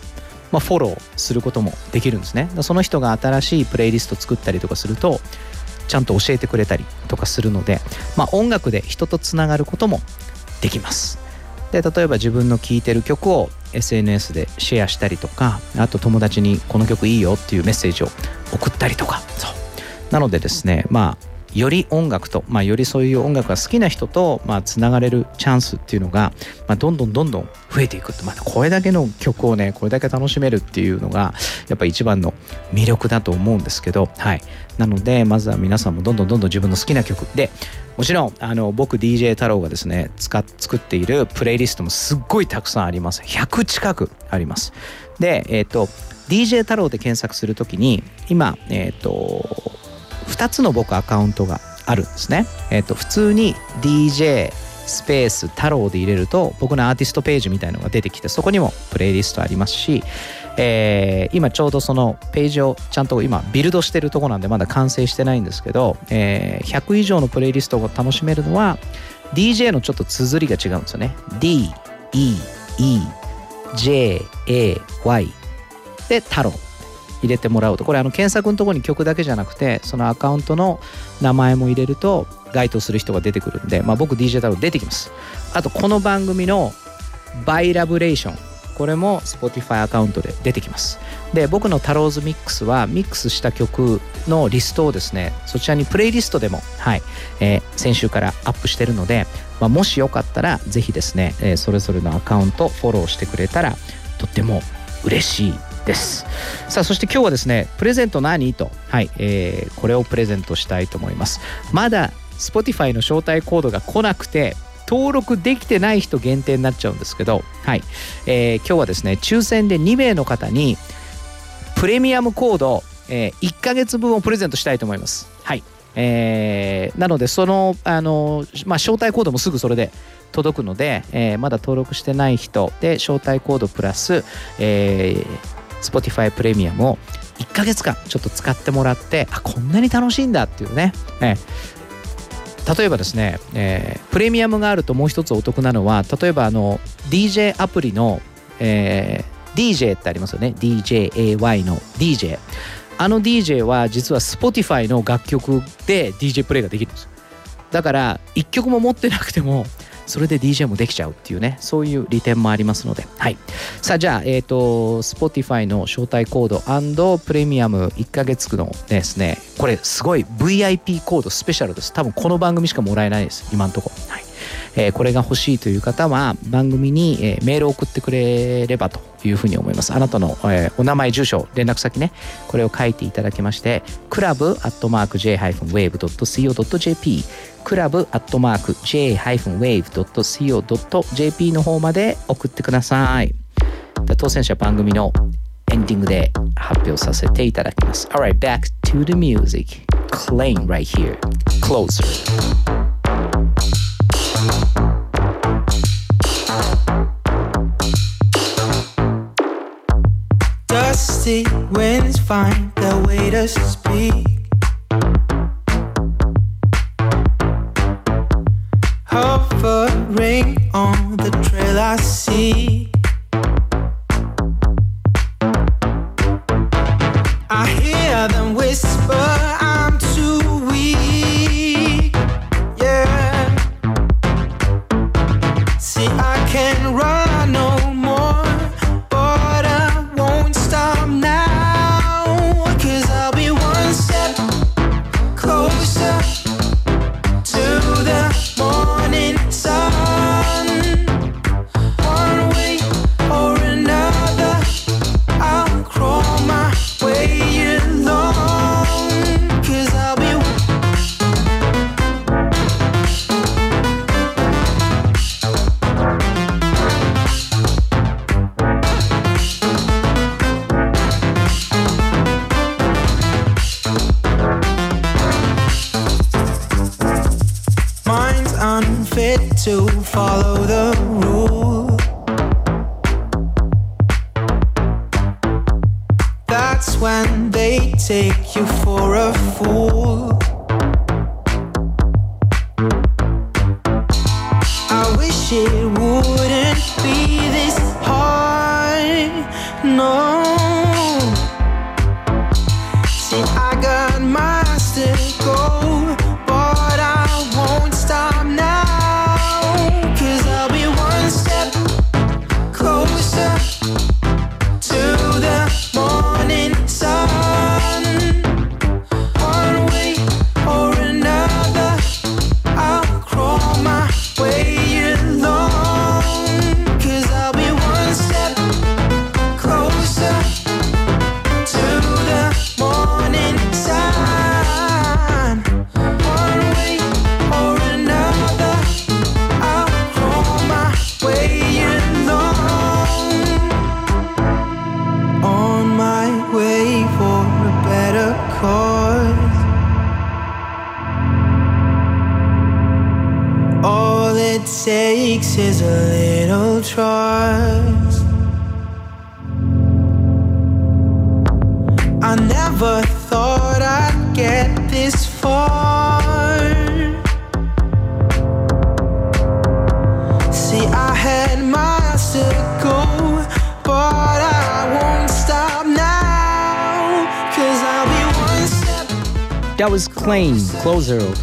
まあ、フォローすることもできるんですね。その人が新しいプレイリスト作ったりとかするとちゃんと教えてくれたりとかするので、まあ、音楽で人とつながることもできます。で例えば自分の聴いてる曲を SNS でシェアしたりとかあと友達にこの曲いいよっていうメッセージを送ったりとか。そう。なのでですねまあより音楽と、まあ、よりそういう音楽が好きな人と、まあ、つながれるチャンスっていうのが、まあ、どんどんどんどん増えていくまあ、これだけの曲をねこれだけ楽しめるっていうのがやっぱ一番の魅力だと思うんですけど、はい、なのでまずは皆さんもどんどんどんどん自分の好きな曲でもちろんあの僕 DJ 太郎がですね使作っているプレイリストもすっごいたくさんあります。100近くあります。でえっ、と DJ 太郎で検索するときに今えっ、と2つの僕アカウントがあるんですね。えっ、と普通に DJ スペース太郎で入れると僕のアーティストページみたいのが出てきてそこにもプレイリストありますし、えー今ちょうどそのページをちゃんと今ビルドしてるとこなんでまだ完成してないんですけど、えー100以上のプレイリストを楽しめるのは DJ のちょっと綴りが違うんですよね。D, E, E, J, A, Y で太郎入れてもらうと。これあの検索のところに曲だけじゃなくてそのアカウントの名前も入れると該当する人が出てくるんで、まあ、僕 DJ 太郎出てきます。あとこの番組のバイラブレーション。これも Spotify アカウントで出てきます。で僕のタローズミックスはミックスした曲のリストをですねそちらにプレイリストでもはい、えー先週からアップしてるので、まあ、もしよかったらぜひですね、えーそれぞれのアカウントフォローしてくれたらとっても嬉しいです。さあそして今日はですねプレゼント何？と。はい、えーこれをプレゼントしたいと思います。まだ Spotify の招待コードが来なくて登録できてない人限定になっちゃうんですけど、はいえー今日はですね抽選で2名の方にプレミアムコード、えー1ヶ月分をプレゼントしたいと思います。はいえーなのでそのあの、まあ、招待コードもすぐそれで届くので、えーまだ登録してない人で招待コードプラス、えー Spotify プレミアムを1ヶ月間ちょっと使ってもらってあこんなに楽しいんだっていうね、えー例えばですね、えープレミアムがあるともう一つお得なのは例えばあの DJ アプリの、えー DJ ってありますよね。DJAY の DJ あの DJ は実は Spotify の楽曲で DJ プレイができるんです。だから1曲も持ってなくてもそれで DJ もできちゃうっていうねそういう利点もありますので。はい。さあじゃあえっ、と Spotify の招待コードプレミアム1ヶ月のですねこれすごい VIP コードスペシャルです。多分この番組しかもらえないです今んとこ。はい。えーこれが欲しいという方は番組に、えーメールを送ってくれればというふうに思います。あなたの、えーお名前住所連絡先ねこれを書いていただきましてクラブアットマーク J-Wave.co.jp クラブアットマーク J-Wave.co.jp の方まで送ってください。当選者番組のエンディングで発表させていただきます。Alright, back to the music. Claim right here. Closer. Dusty winds find their way to speak. Hovering on the trail I see.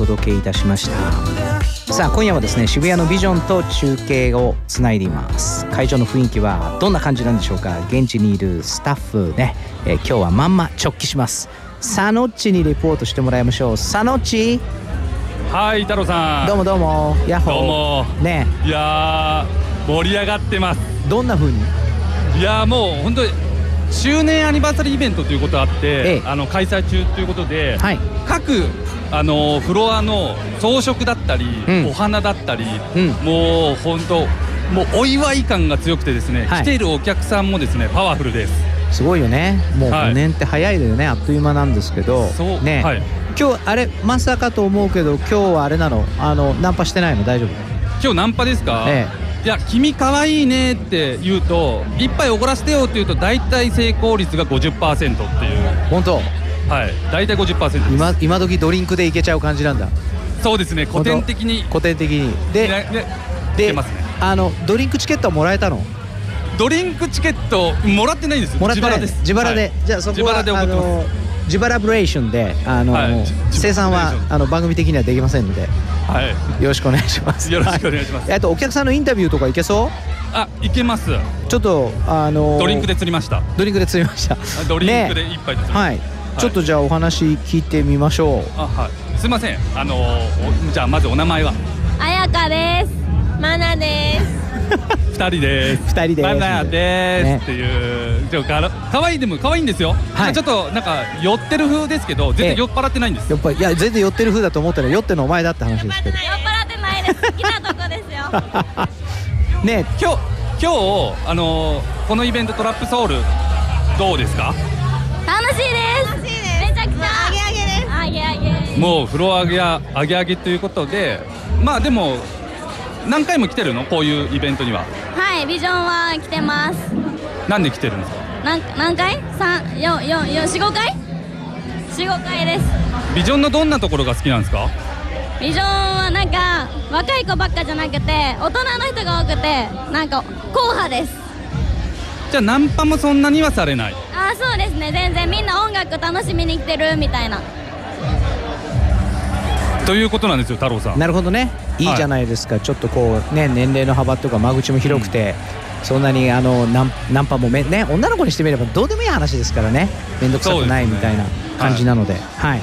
届けいたしました。さあ今夜はですね渋谷のビジョンと中継をつないでいます。会場の雰囲気はどんな感じなんでしょうか。現地にいるスタッフね、えー今日はまんま直帰します。サノッチにレポートしてもらいましょう。サノッチ。はい太郎さん。どうもどうも。ヤッホー。どうも。ね。いやー盛り上がってます。どんな風に？いやーもう本当に周年アニバーサリーイベントということあって、あの開催中ということで、各あのフロアの装飾だったり、うん。お花だったり、うん。もう本当もうお祝い感が強くてですね、はい。来ているお客さんもですねパワフルです。すごいよね。もうはい5年って早いのよね、あっという間なんですけど。そうね、はい。今日あれまさかと思うけど今日はあれなの？あのナンパしてないの？大丈夫？今日ナンパですか、えいや君可愛いねって言うと一杯おごらせてよって言うと大体成功率が50%っていう。本当？はい。大体50%です。今今時ドリンクでいけちゃう感じなんだ。そうですね。古典的に。古典的に。でねねでね。あのドリンクチケットはもらえたの？ドリンクチケットもらってないんです。もらってない？自腹です。自腹で、はい。じゃあそこは自腹で送ってます。あの自腹ブレーションであの、はい。生産はあの番組的にはできませんので。はい。よろしくお願いします。よろしくお願いします。はい。あとお客さんのインタビューとかいけそう？あいけます。ちょっとあのドリンクで釣りました。ドリンクで釣りました。ドリンクで一杯で釣りました。はい、ちょっとじゃあお話聞いてみましょう。あはい。すいません。あのおじゃあまずお名前は？あやかです。まなです。二人です。二人です。マナです、っていうちょから可愛いでも可愛いんですよ、ちょっとなんか酔ってる風ですけど全然酔っ払ってないんです、やっぱりいや全然酔ってる風だと思ったら酔ってるのお前だって話ですけど。酔っ払ってないです。好きなとこですよ。ね今日今日あのこのイベントトラップソウルどうですか？楽しいです。めちゃくちゃあげあげです。あげあげ。もうフロアや上げ上げということでまあでも何回も来てるの？こういうイベントにははい、ビジョンは来てます。なんで来てるんですか？なん何回？三、四、四、四、四五回？四五回です。ビジョンのどんなところが好きなんですか？ビジョンはなんか若い子ばっかじゃなくて大人の人が多くてなんか硬派です。じゃあナンパもそんなにはされない。あーそうですね。全然みんな音楽楽しみに来てるみたいな。ということなんですよ太郎さん。なるほどね。い。いじゃないですか、ちょっとこうね年齢の幅とか間口も広くて、そんなにあのナンナンパもめね女の子にしてみればどうでもいい話ですからね。面倒くさくないみたいな感じなので。はい、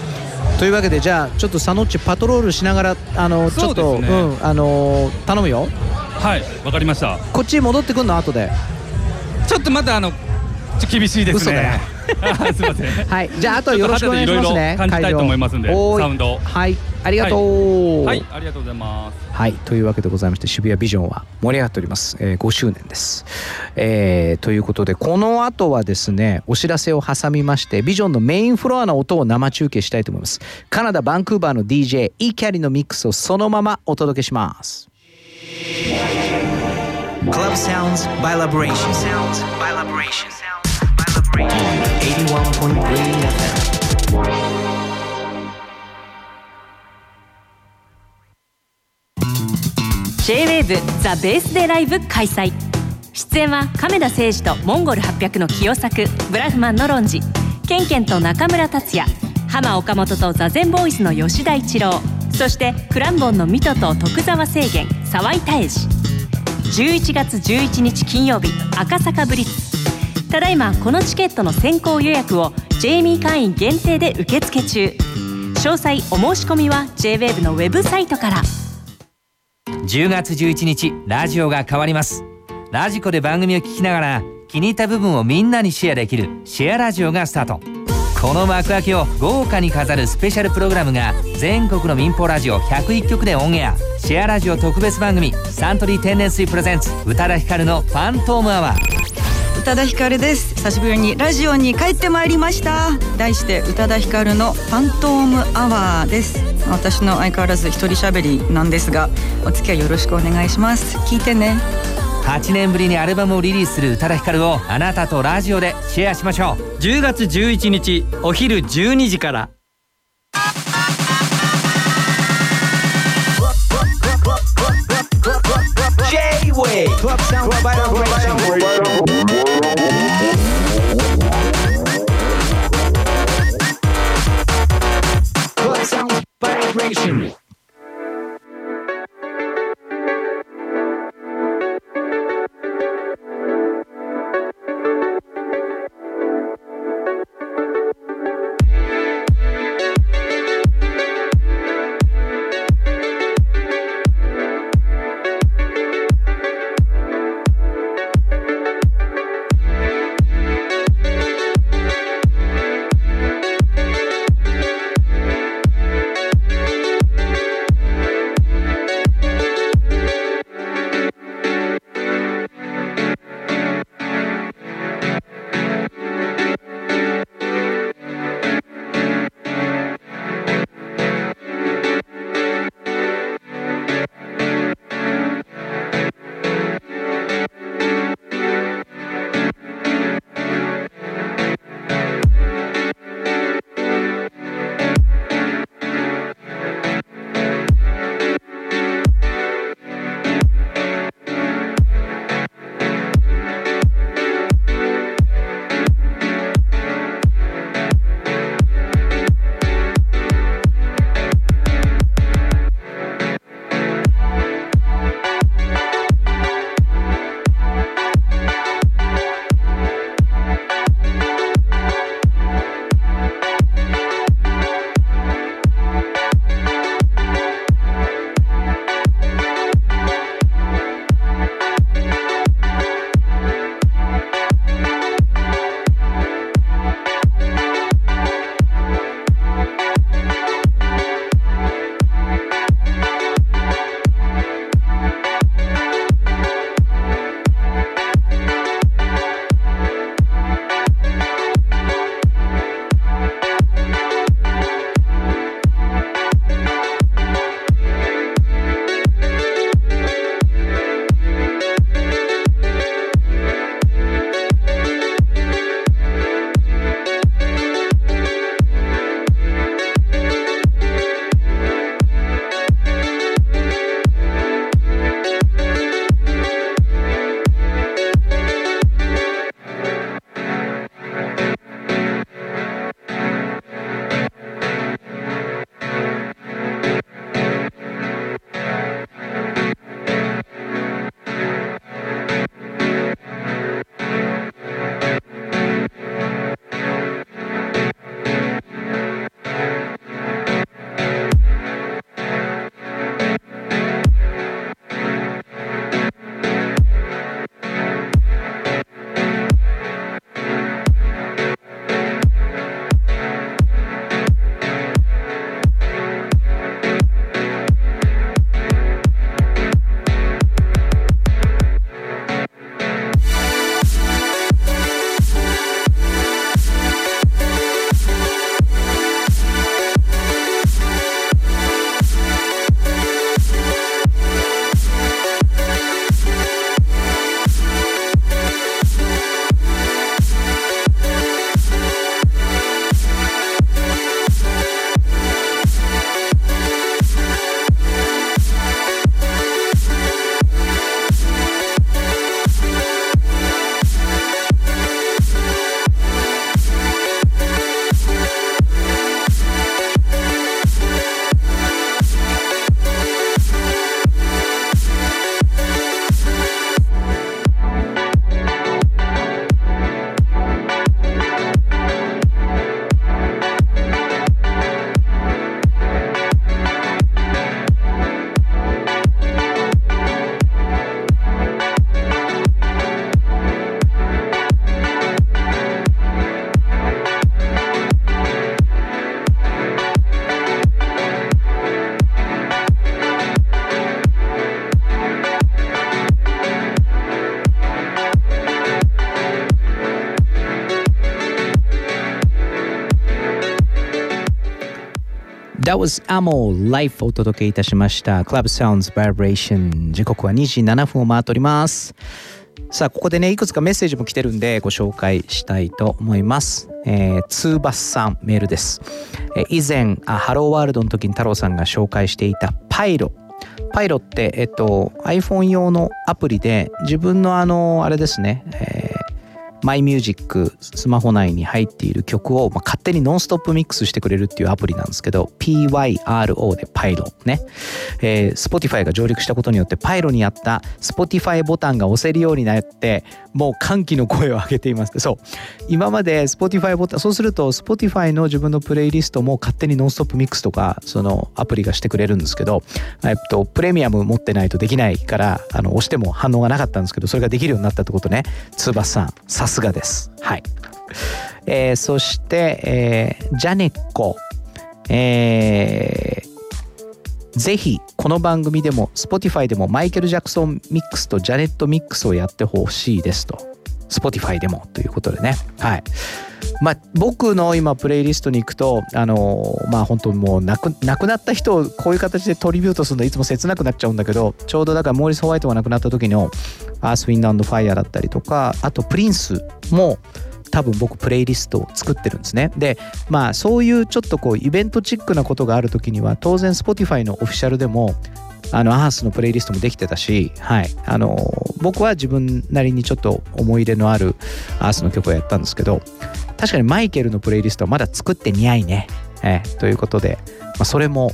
というわけでじゃあちょっとサノッチパトロールしながらあのちょっとそうんあの頼むよ。はいわかりました。こっち戻ってくんの？後で。ちょっとまだあのちょ厳しいですね。あ すいません。はい。じゃああとはよろしくお願いしますね。感じたいと思いますんでサウンド。はい。ありがとう。はい、はい。ありがとうございます。はい。というわけでございまして渋谷ビジョンは盛り上がっております、えー5周年です、えーということでこの後はですねお知らせを挟みましてビジョンのメインフロアの音を生中継したいと思います。カナダバンクーバーの DJ イキャリのミックスをそのままお届けします Club sounds by Liberation. Sounds by Liberation. 81.3 FM. J-WAVE ザ・ベースデーライブ開催出演は亀田誠司とモンゴル800の清作ブラフマンのロンジケンケンと中村達也浜岡本と座禅ボーイズの吉田一郎そしてクランボンの水戸と徳沢清源沢井太治11月11日金曜日赤坂ブリッツ。ただいまこのチケットの先行予約をジェイミー会員限定で受付中。詳細お申し込みは JWAVE のウェブサイトから。10月11日ラジオが変わります。ラジコで番組を聞きながら気に入った部分をみんなにシェアできるシェアラジオがスタート。この幕開けを豪華に飾るスペシャルプログラムが全国の民放ラジオ101局でオンエア。シェアラジオ特別番組サントリー天然水プレゼンツ。宇多田ヒカルのファントームアワー。宇多田ヒカルです。久しぶりにラジオに帰ってまいりました。題して宇多田ヒカルのファントームアワーです。私の相変わらず一人喋りなんですがお付き合いよろしくお願いします。聞いてね。8年ぶりにアルバムをリリースする宇多田ヒカルをあなたとラジオでシェアしましょう。10月11日お昼12時から。Vibration That was Amo Life をお届けいたしました。Club Sounds Vibration 時刻は2時7分を回っております。さあここでねいくつかメッセージも来てるんでご紹介したいと思います。えー、ツーバスさんメールです、えー、以前あハローワールドの時に太郎さんが紹介していたパイロパイロって、えっと、iPhone 用のアプリで自分のあのあれですね、えーマイミュージックスマホ内に入っている曲を、まあ、勝手にノンストップミックスしてくれるっていうアプリなんですけど PYRO でパイロね、えー、Spotify が上陸したことによってパイロにあった Spotify ボタンが押せるようになってもう歓喜の声を上げていますそう今まで Spotify ボタンそうすると Spotify の自分のプレイリストも勝手にノンストップミックスとかそのアプリがしてくれるんですけど、えっと、プレミアム持ってないとできないからあの押しても反応がなかったんですけどそれができるようになったってことねつばさんさすがです。はい。えー、そして、えー、ジャネッコ。えー、ぜひこの番組でも Spotify でもマイケル・ジャクソンミックスとジャネットミックスをやってほしいですと。Spotify でもということでね。はい。まあ、僕の今プレイリストに行くとあのまあ本当もう亡く亡くなった人をこういう形でトリビュートするのいつも切なくなっちゃうんだけどちょうどだからモーリス・ホワイトが亡くなった時の「アース・ウィンド・アンド・ファイア」だったりとかあとプリンスも多分僕プレイリストを作ってるんですねでまあそういうちょっとこうイベントチックなことがある時には当然 Spotify のオフィシャルでもあのアースのプレイリストもできてたし、はい、あの僕は自分なりにちょっと思い入れのあるアースの曲をやったんですけど確かにマイケルのプレイリストはまだ作ってにゃいね、えー、ということで、まあ、それも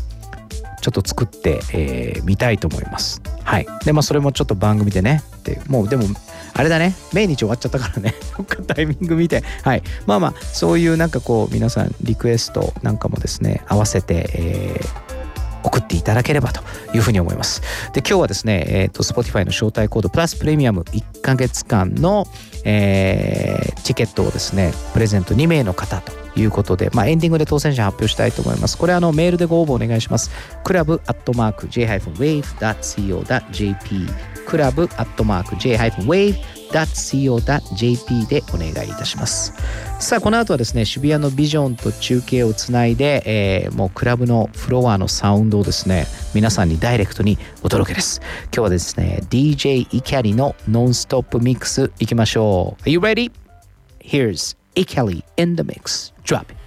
ちょっと作ってみ、えー、たいと思います。はい。で、まあそれもちょっと番組でね、でもうでも、あれだね、命日終わっちゃったからね、どっかタイミング見て、はい。まあまあ、そういうなんかこう、皆さんリクエストなんかもですね、合わせて、えー送っていただければというふうに思います。で今日はですね、えーと、Spotify の招待コードプラスプレミアム1ヶ月間の、えー、チケットをですねプレゼント2名の方ということで、まあ、エンディングで当選者発表したいと思います。これあのメールでご応募お願いします。クラブアットマーク J-wave.co.jp クラブアットマーク J-wave.co.jp でお願いいたします。さあこの後はですね渋谷のビジョンと中継をつないで、えー、もうクラブのフロアのサウンドをですね皆さんにダイレクトにお届けです今日はですね DJ イキャリのノンストップミックスいきましょう Are you ready? Here's Ikeli in the mix drop it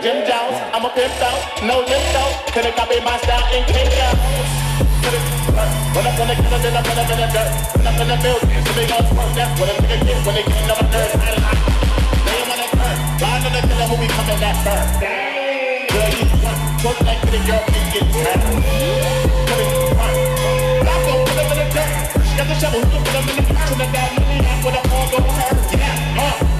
Jim Jones. I'm a pimp though, no limp though. Couldn't copy my style in Kenya. Run up on the killer, then I run up in the dirt. Run up in the building, so they gon' smoke that. What a nigga get when they get on my nerves. They on the curb, ride on the killer who we coming that bird. Girl, you want, talk like the girl can get turned. Put it in the dirt. Got the shovel, who can put him in the and that money out with a all gon' hurt. Yeah, uh,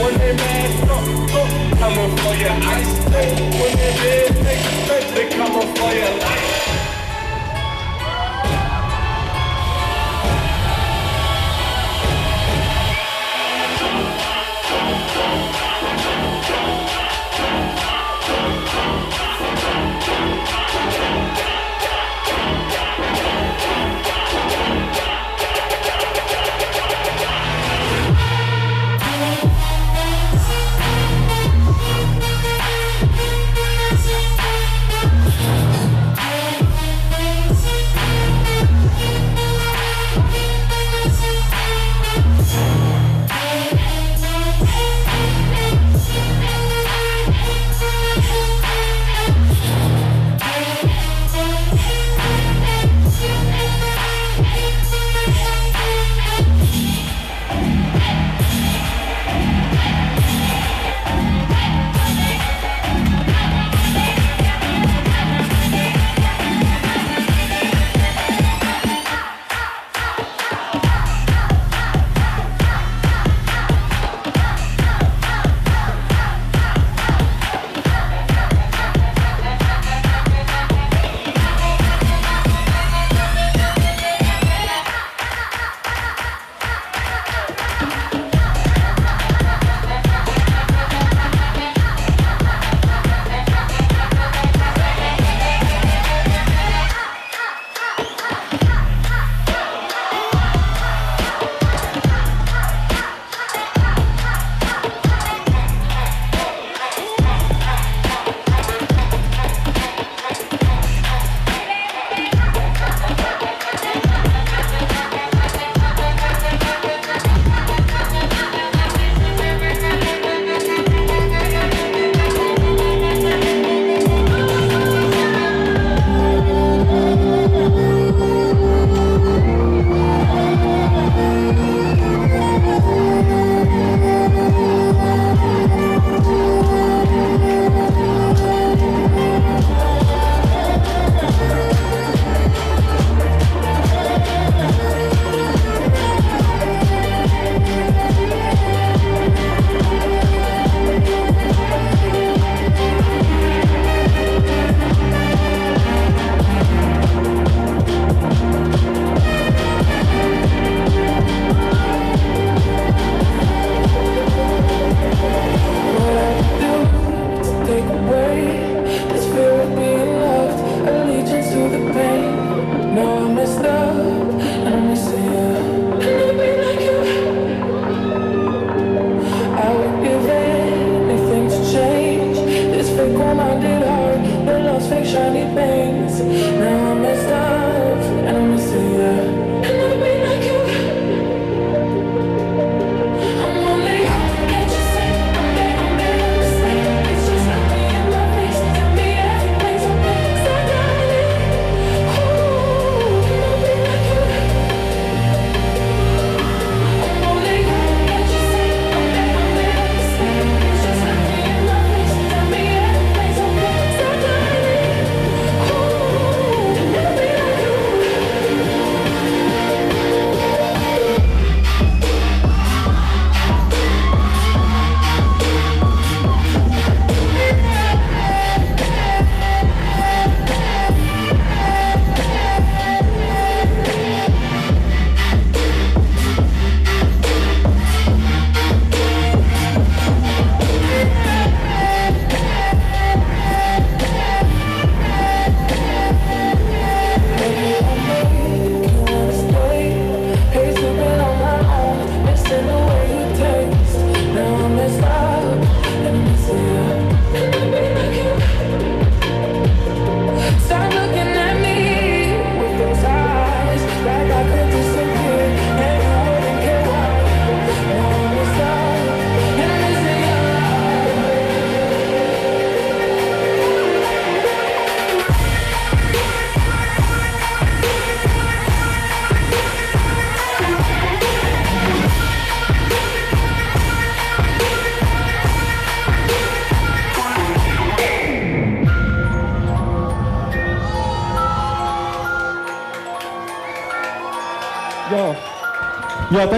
When they mask up, coming for your ice. When they they, they coming for your life.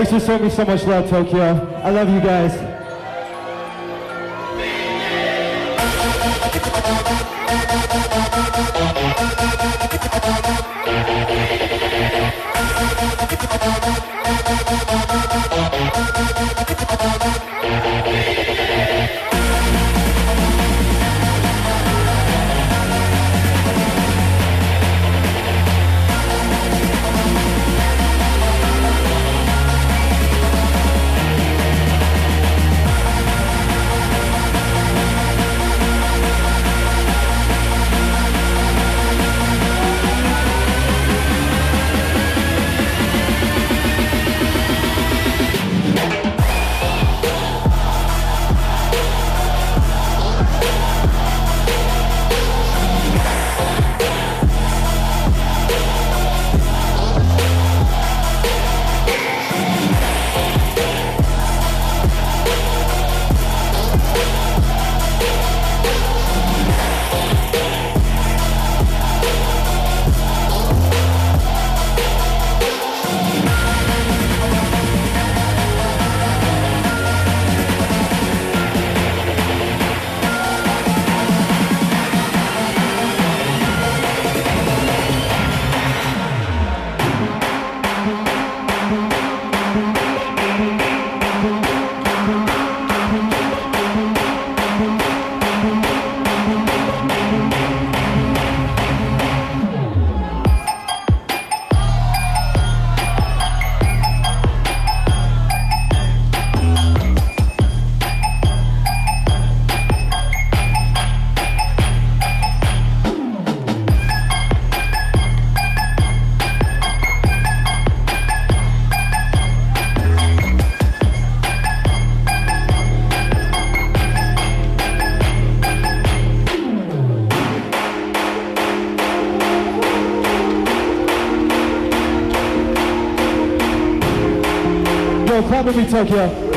Thanks for showing me so much love, Tokyo. I love you guys. Clap with me, Tokyo.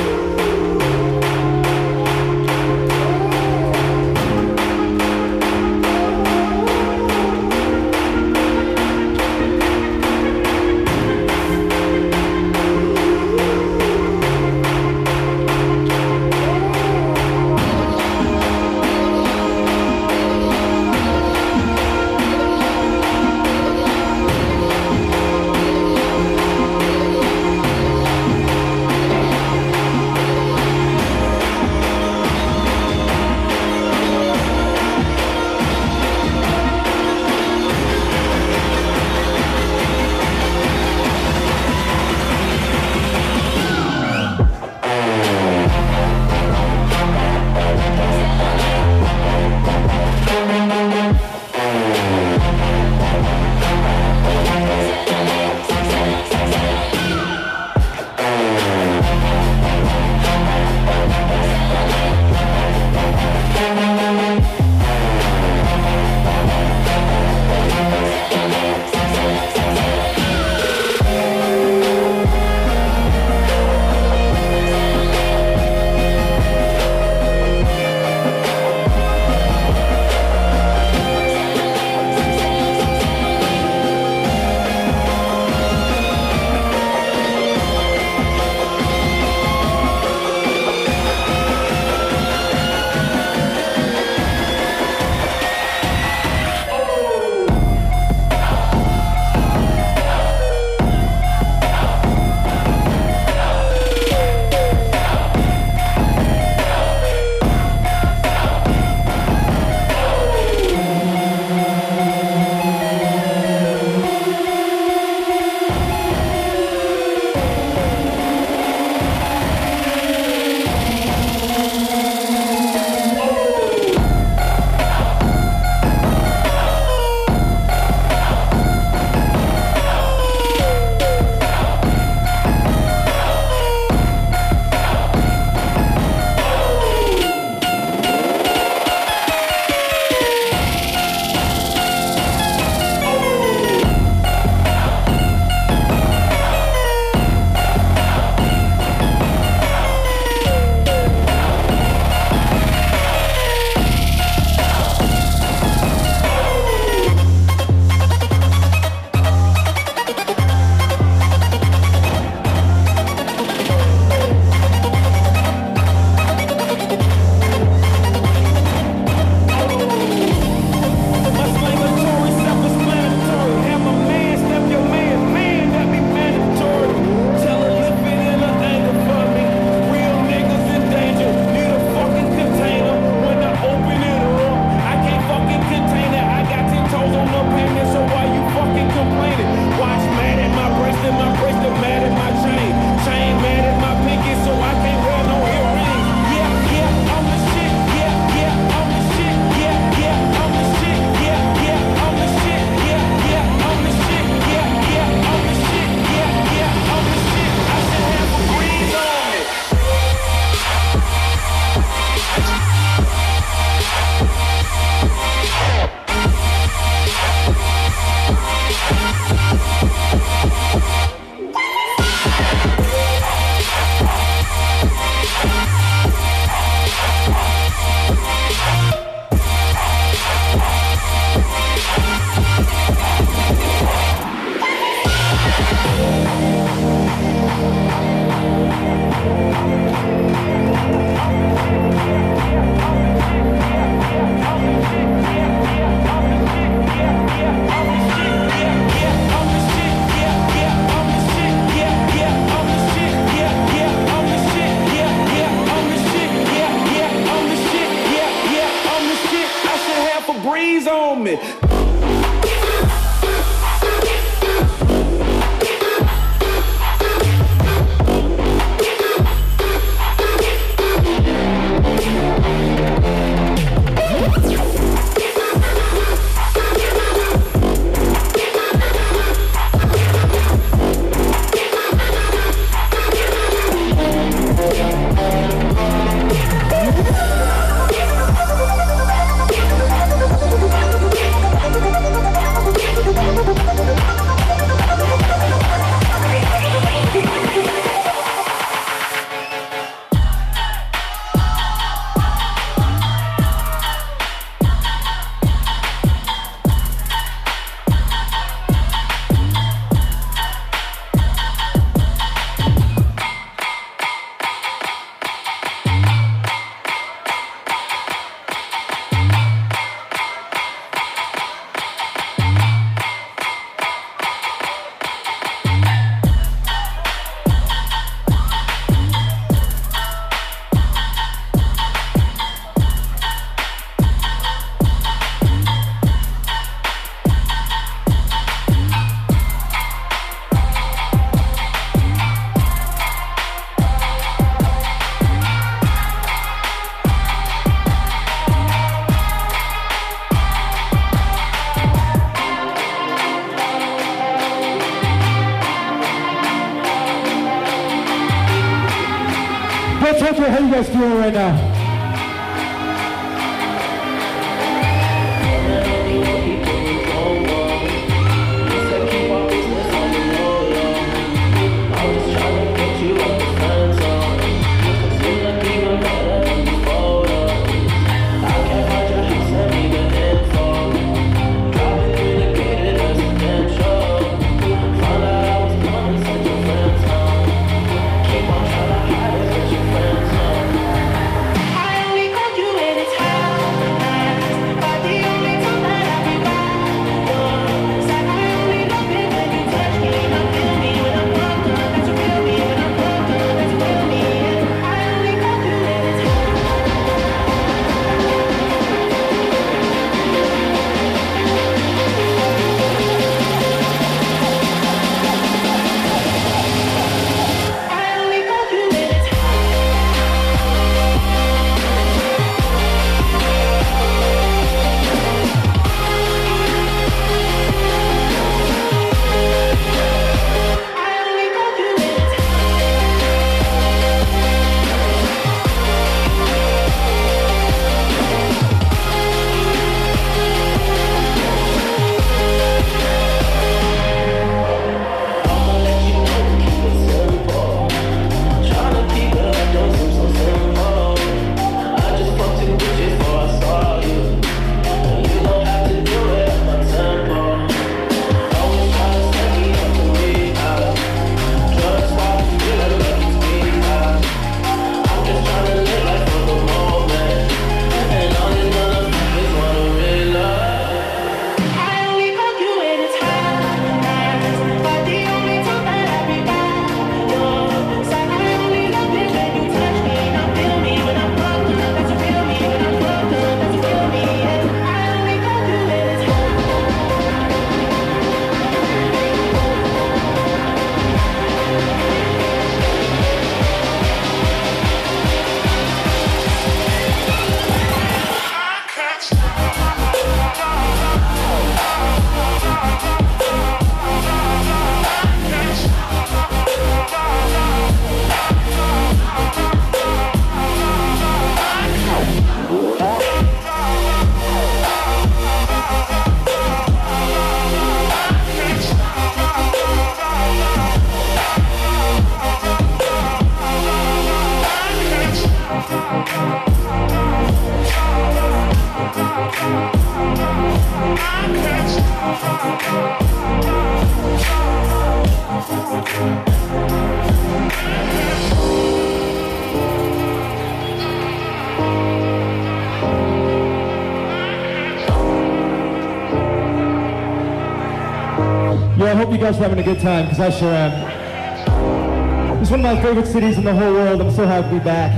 Guys are having a good time, because I sure am. It's one of my favorite cities in the whole world. I'm so happy to be back.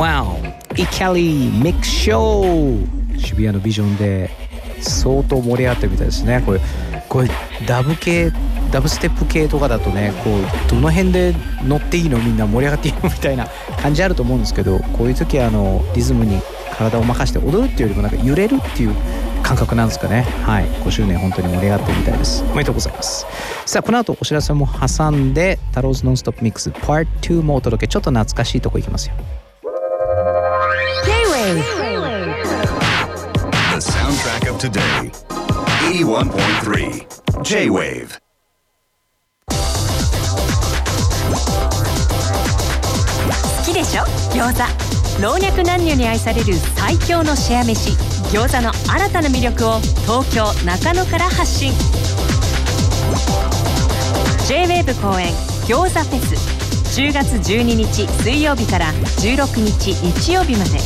Wow! イキャリーミックショー渋谷のビジョンで相当盛り上がってるみたいですねこれこれダブ系ダブステップ系とかだとねこうどの辺で乗っていいの？みんな盛り上がっていいの？みたいな感じあると思うんですけどこういう時はあのリズムに体を任せて踊るっていうよりもなんか揺れるっていう感覚なんですかね。はい。5周年本当に盛り上がってるみたいです。おめでとうございます。さあこの後お知らせも挟んで「太郎ズノンストップミックス Part 2」もお届け。ちょっと懐かしいとこいきますよ。The soundtrack of today. 81.3 J-Wave. 好きでしょ餃子老若男女に愛される最強のシェア飯餃子の新たな魅力を東京中野から発信 J-WAVE 公演餃子フェス10月12日水曜日から16日日曜日まで。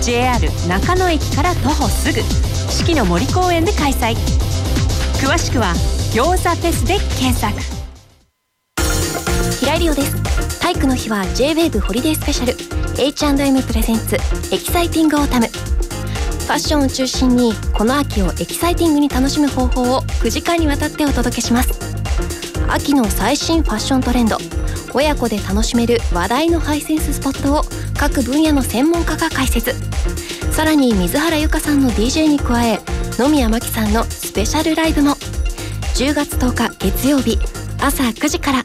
JR 中野駅から徒歩すぐ。四季の森公園で開催。詳しくは餃子フェスで検索。平井理央です。体育の日は J-WAVE Holiday Special。H&M presents。 Exciting Autumn。ファッションを中心にこの秋をエキサイティングに楽しむ方法を9時間にわたってお届けします。秋の最新ファッショントレンド。親子で楽しめる話題のハイセンススポットを各分野の専門家が解説。さらに水原由香さんの DJ に加え野宮真紀さんのスペシャルライブも。10月10日月曜日朝9時から。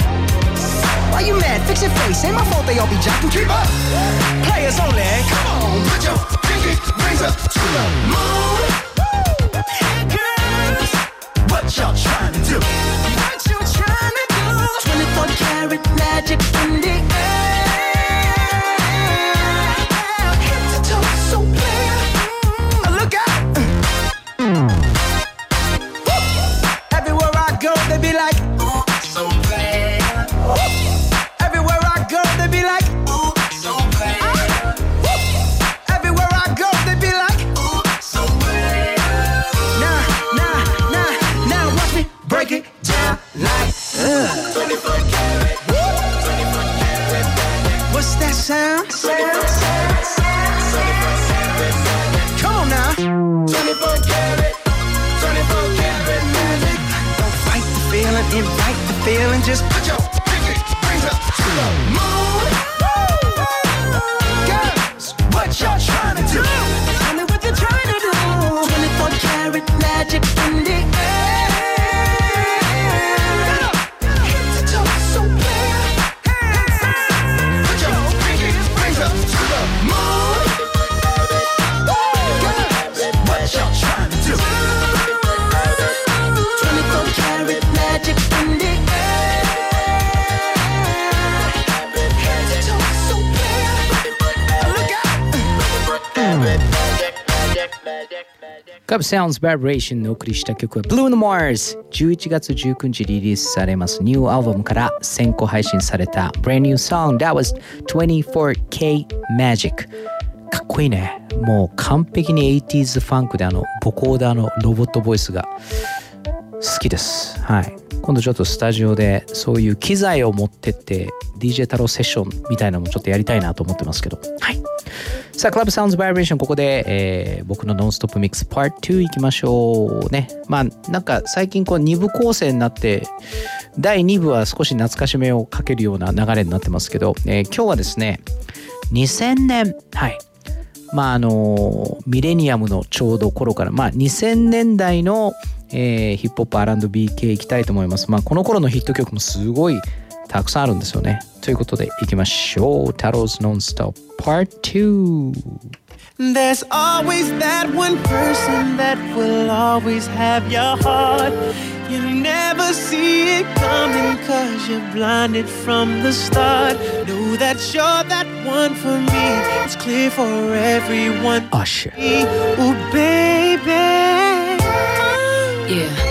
Why you mad? Fix your face. Ain't my fault they all be jocking. Keep up. Players only. Come on, クラブ Sounds Vibration のお送りした曲は Blue No Mars 11月19日リリースされます。ニューアルバムから先行配信された Brand New Song That was 24K Magic かっこいいね。もう完璧に 80s ファンクであのボコーダーのロボットボイスが好きです。はい。今度ちょっとスタジオでそういう機材を持ってって DJ 太郎セッションみたいなのもちょっとやりたいなと思ってますけど。はい。さあ、クラブサウンズバイブレーション、ここで、えー僕のノンストップミックスパート2いきましょうね。まあ、なんか最近こう2部構成になって、第2部は少し懐かしめをかけるような流れになってますけど、えー今日はですね、2000年、はい。まああのミレニアムのちょうど頃から、まあ、2000年代の、えーヒップホップ R&B 系いきたいと思います。まあ、この頃のヒット曲もすごいたくさんあるんですよね。ということでいきましょう。太郎ズノンストップ Part 2 There's always that one person that will always have your heart. You never see it coming cause you're blinded from the start. Know that you're that one for me. It's clear for everyone. Usher. Ooh, baby. Yeah.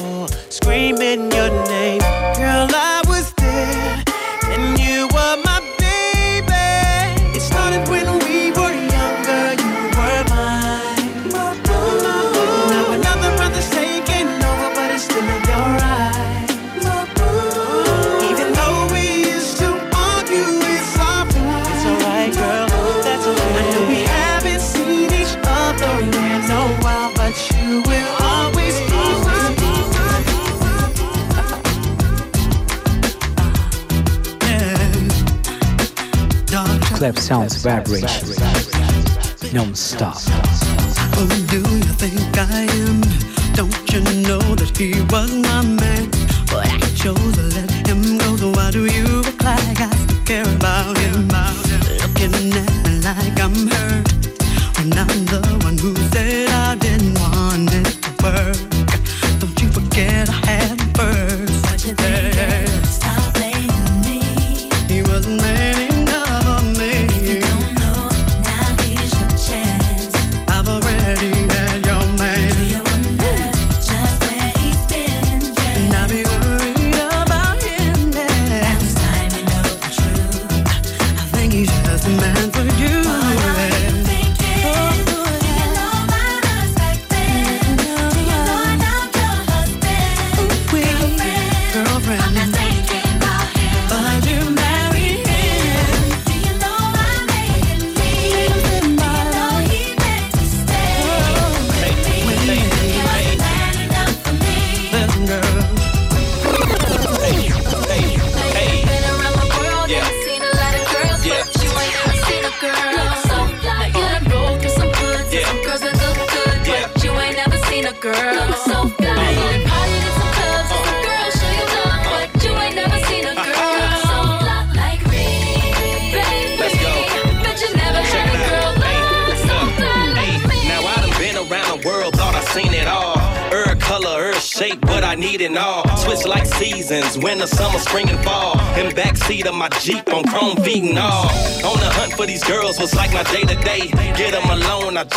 screaming your name. Girl, I Clef Sounds Vibration Non-stop Oh, do you think I am? Don't you know that he was my man? But I chose to let him go, so why do you like I still care about him? Looking at me like I'm hurt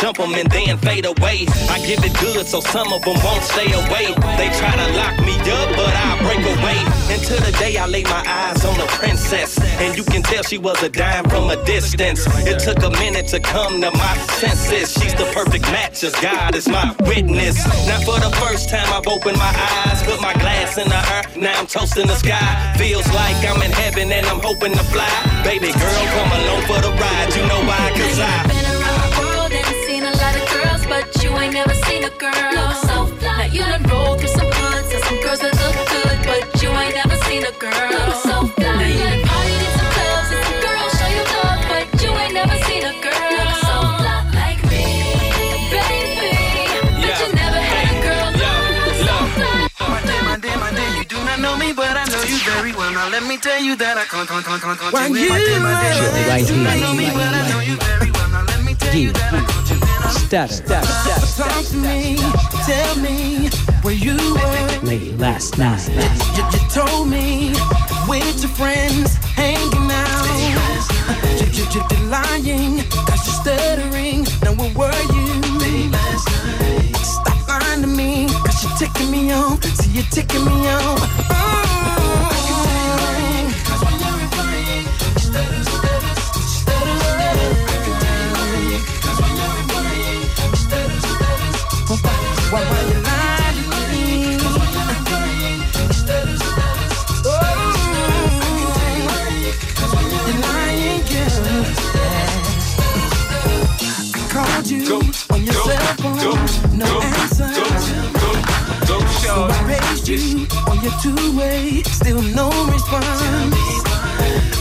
jump them and then fade away. I give it good, so some of them won't stay away. They try to lock me up, but I break away. Until the day I lay my eyes on a princess. And you can tell she was a dime from a distance. It took a minute to come to my senses. She's the perfect match, as God is my witness. Now for the first time I've opened my eyes, put my glass in the air, now I'm toasting the sky. Feels like I'm in heaven and I'm hoping to fly. Baby girl, come along for the ride, you know why, cause I you ain't never seen a girl. Look so fly. Now you done rolled through some hoods and some girls that look good, but you ain't never seen a girl. Look so fly. Now you done partied in some clubs and some girls show you love, but you ain't never seen a girl. Look so fly like me, baby. Yeah. But you never had a girl. Look so fly. My day, my day, my day, you do not know me, but I know you very well. Now let me tell you that I can't, can't, can't, can't, can't. You, you, you, you it. Stutter. Talk to me, tell me where you were. Late last night. You, you told me with your friends hanging out. You, you, you, you're lying, cause you're stuttering. Now where were you? Stop lying to me, cause you're ticking me on. See, you're ticking me on. Oh. Called you on your cell phone, no answer. So I raised you on your two-way, still no response.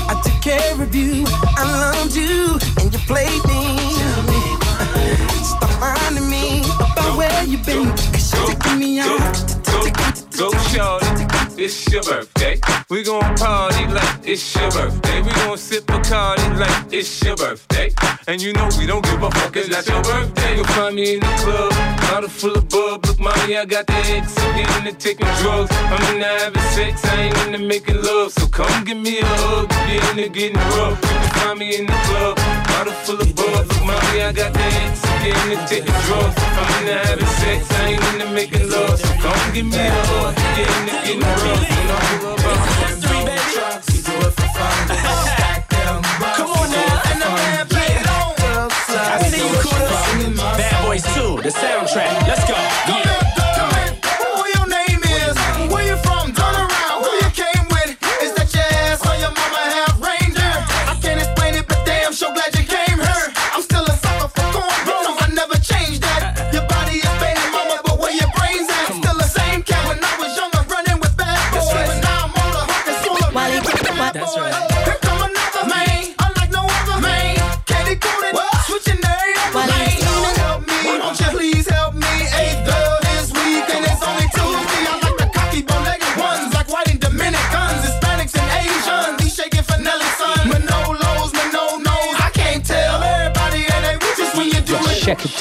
I took care of you, I loved you, and you played me. Stop to me about where you been, cause you're taking me out. Go shorty, it's your birthday. We gon' party like it's your birthday. We gon' sip a party like it's your birthday. And you know we don't give a fuck, it's not your birthday. You'll find me in the club, bottle full of bub. Look, mommy, I got the X. I'm getting into taking drugs. I'm into having sex, I ain't into making love. So come give me a hug, get into getting rough. You can find me in the club, bottle full of bub. Look, mommy, I got the X. I'm getting into taking drugs. I'm into having sex, I ain't into making love. So come give me a hug, You do it for fun. Stack them Come on now, and the. I see you Bad Boys 2, the soundtrack. Let's go.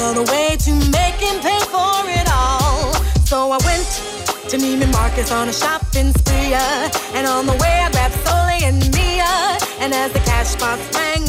Another way to make him pay for it all. So I went to Neiman Marcus on a shopping spree. uh, And on the way I grabbed Soleil and Mia. And as the cash box rang,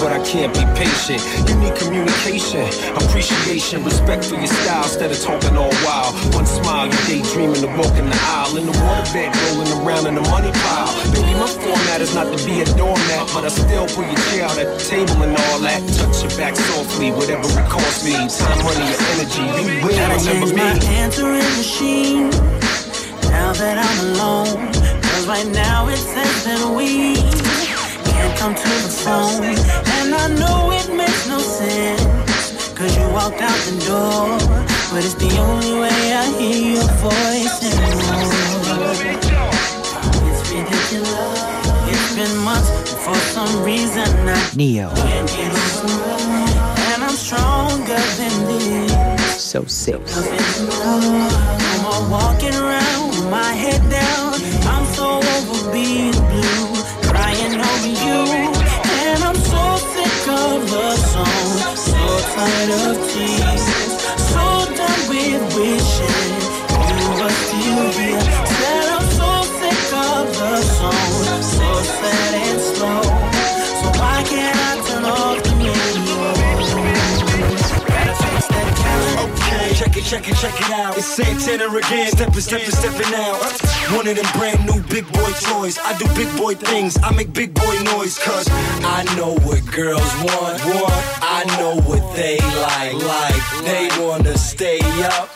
But I can't be patient. You need communication, appreciation, respect for your style instead of talking all wild. One smile, you daydreaming of walking the aisle in the waterbed, rolling around in the money pile. Baby, my format is not to be a doormat, but I still pull your chair out at the table and all that. Touch your back softly, whatever it costs me. Time, money, or energy, you will remember me. my answering machine now that I'm alone. Cause right now it says that we can't come to the phone. And I know it makes no sense. Cause you walked out the door. But it's the only way I hear your voice anymore. It's ridiculous. It's been months, for some reason I Neo. can't get over. And I'm stronger than this. So sick. More walking around with my head down. I'm so over being blue, I don't care. Check it, check it, out. It's Santana again, stepping, stepping, stepping out. One of them brand new big boy toys. I do big boy things, I make big boy noise, cause I know what girls want, want. I know what they like, like. They wanna stay up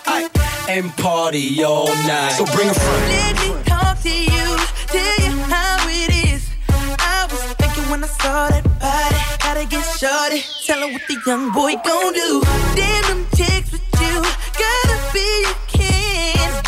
and party all night. So bring a friend. Let me talk to you, tell you how it is. I was thinking when I saw that body, gotta get shorty. Tell her what the young boy gon' do. Damn them chicks you, gotta be a kid.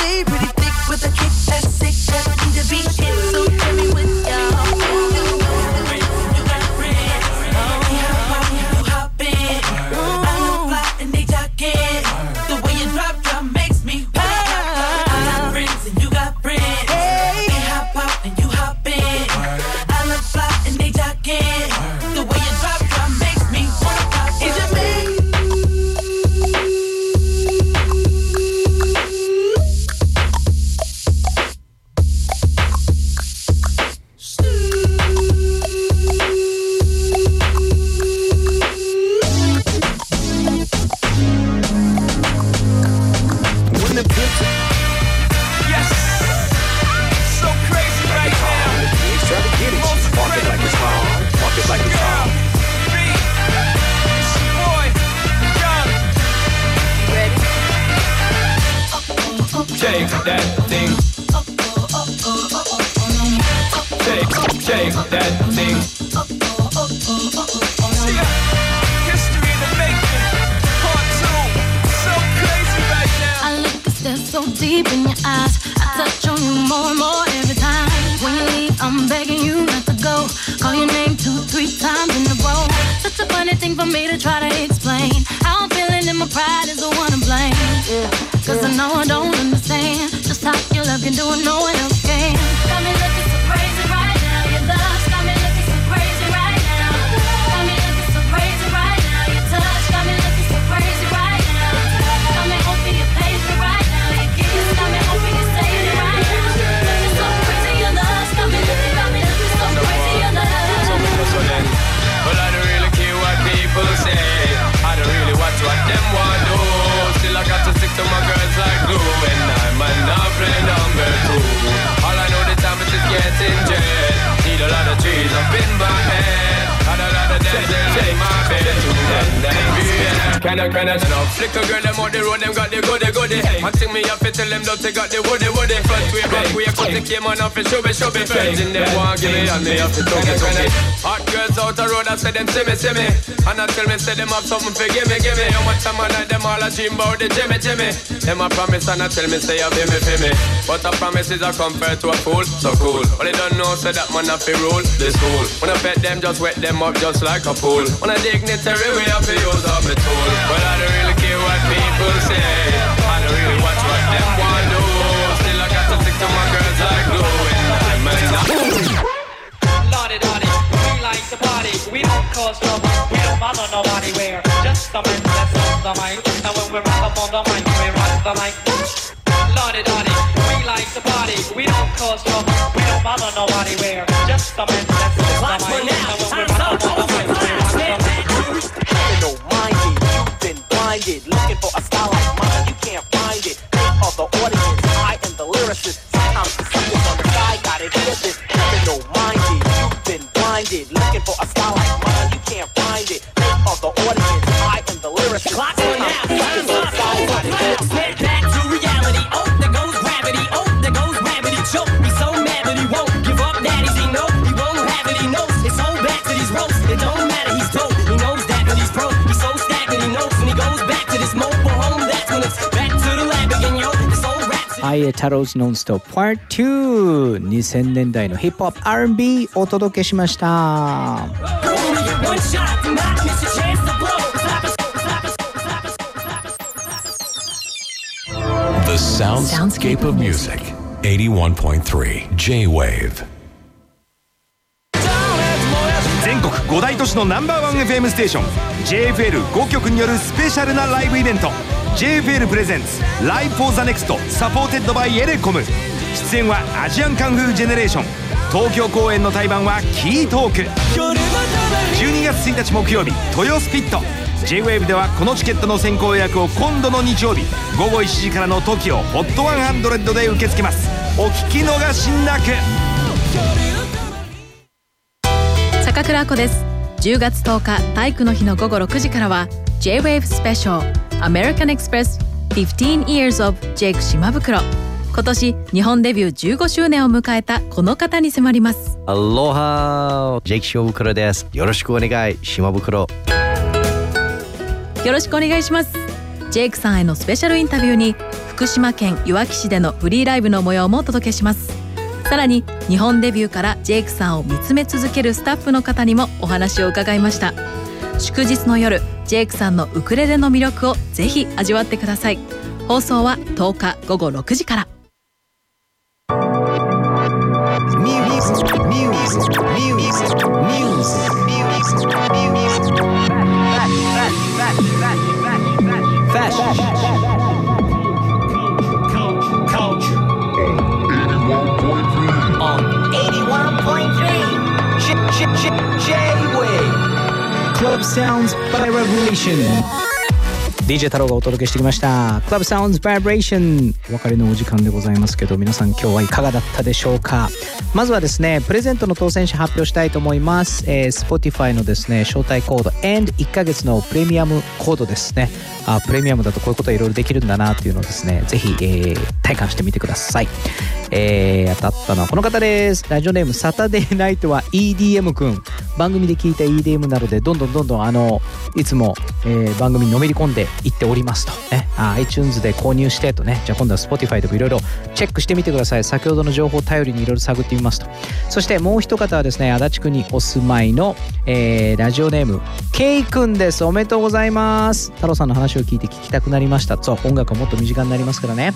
Say them have something for give me, give me. How much time I night, them all a dream about the Jimmy, Jimmy. Them a promise and I tell me, say you feel me, feel me. But a promise is a compare to a fool, so cool. But they don't know, say that man have to rule the school. When I pet them, just wet them up just like a pool. When I dignitary, we have to use up a tool. But I don't really care what people say. I don't really watch what them want do. Still I got to stick to my girls like glue. And I'm a Lottie Dottie, we like to party. We don't cause trouble follow nobody where. Just the mind, that's on the mic. Now when we're up on the mic, we rock the mic. Lordy, Lordy, we like the party. We don't cause trouble. We don't follow nobody where. Just the mind, that's on the mic. Now when we're up on the mic, we're on the mind. Hey, you've been blinded. エ太郎ズノンストップ Part2 2000年代のヒップホップ R&B お届けしました。全国5大都市のナンバーワン FM ステーション。JFL5 局によるスペシャルなライブイベント。JFL presents Live for the Next supported by エレコム出演は ASIAN KUNG-FU GENERATION。東京公演の対バンは KEYTALK。12月1日木曜日豊洲 PIT。J-WAVE ではこのチケットの先行予約を今度の日曜日午後1時からの TOKIOHOT100 で受け付けます。お聞き逃しなく。坂倉子です。10月10日体育の日の午後6時からは J-WAVE スペシャル American Express 15 Years of Jake 島袋今年日本デビュー15周年を迎えたこの方に迫ります。アロハジェイキ島袋ですよろしくお願い島袋よろしくお願いします。ジェイクさんへのスペシャルインタビューに福島県いわき市でのフリーライブの模様もお届けします。さらに日本デビューからジェイクさんを見つめ続けるスタッフの方にもお話を伺いました祝日の夜ジェイクさんのウクレレの魅力をぜひ味わってください放送は10日午後6時からファッション Club Sounds by Revolution. DJ 太郎がお届けしてきました。Club Sounds Vibration お別れのお時間でございますけど皆さん今日はいかがだったでしょうか？まずはですねプレゼントの当選者発表したいと思います、えー、Spotify のですね招待コード and1 ヶ月のプレミアムコードですね。あプレミアムだとこういうこといろいろできるんだなっていうのをですねぜひ、えー体感してみてください。えー、当たったのはこの方です。ラジオネームサタデーナイトは EDM くん。番組で聞いた EDM などでどんどんどんどんあのいつも、えー番組にのめり込んでいっておりますと、ね、iTunes で購入してとね。じゃあ今度は Spotify とかいろいろチェックしてみてください。先ほどの情報を頼りにいろいろ探ってみますと。そしてもう一方はですね足立区にお住まいの、えーラジオネームケイくんです。おめでとうございます。太郎さんの話を聞いて聞きたくなりました。そう音楽はもっと身近になりますからね。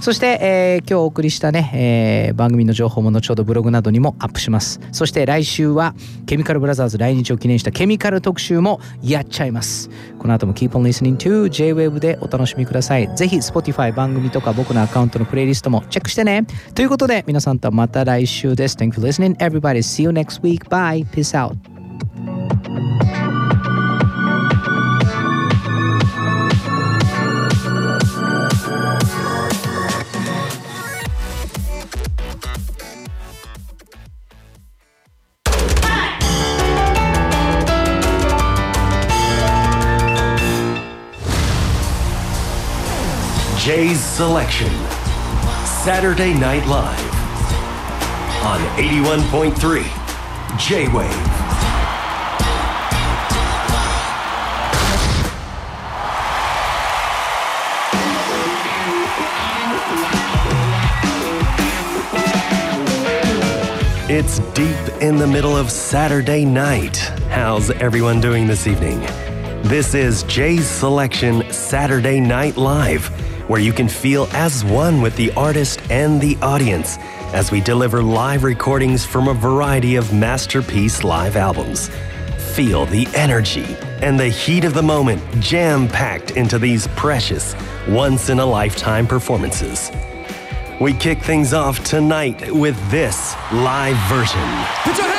そして、えー今日お送りしたね、えー番組の情報も後ほどブログなどにもアップします。そして来週はケミカルブラザーズ来日を記念したケミカル特集もやっちゃいます。この後も Keep on listening to J-Wave でお楽しみください。ぜひ Spotify 番組とか僕のアカウントのプレイリストもチェックしてね。ということで皆さんとまた来週です。Thank you for listening everybody. See you next week. Bye. Peace out. Jay's Selection. Saturday Night Live. On 81.3 J Wave. It's deep in the middle of Saturday night. How's everyone doing this evening? This is Jay's Selection Saturday Night Live, where you can feel as one with the artist and the audience as we deliver live recordings from a variety of masterpiece live albums. Feel the energy and the heat of the moment jam packed into these precious, once in a lifetime performances. We kick things off tonight with this live version.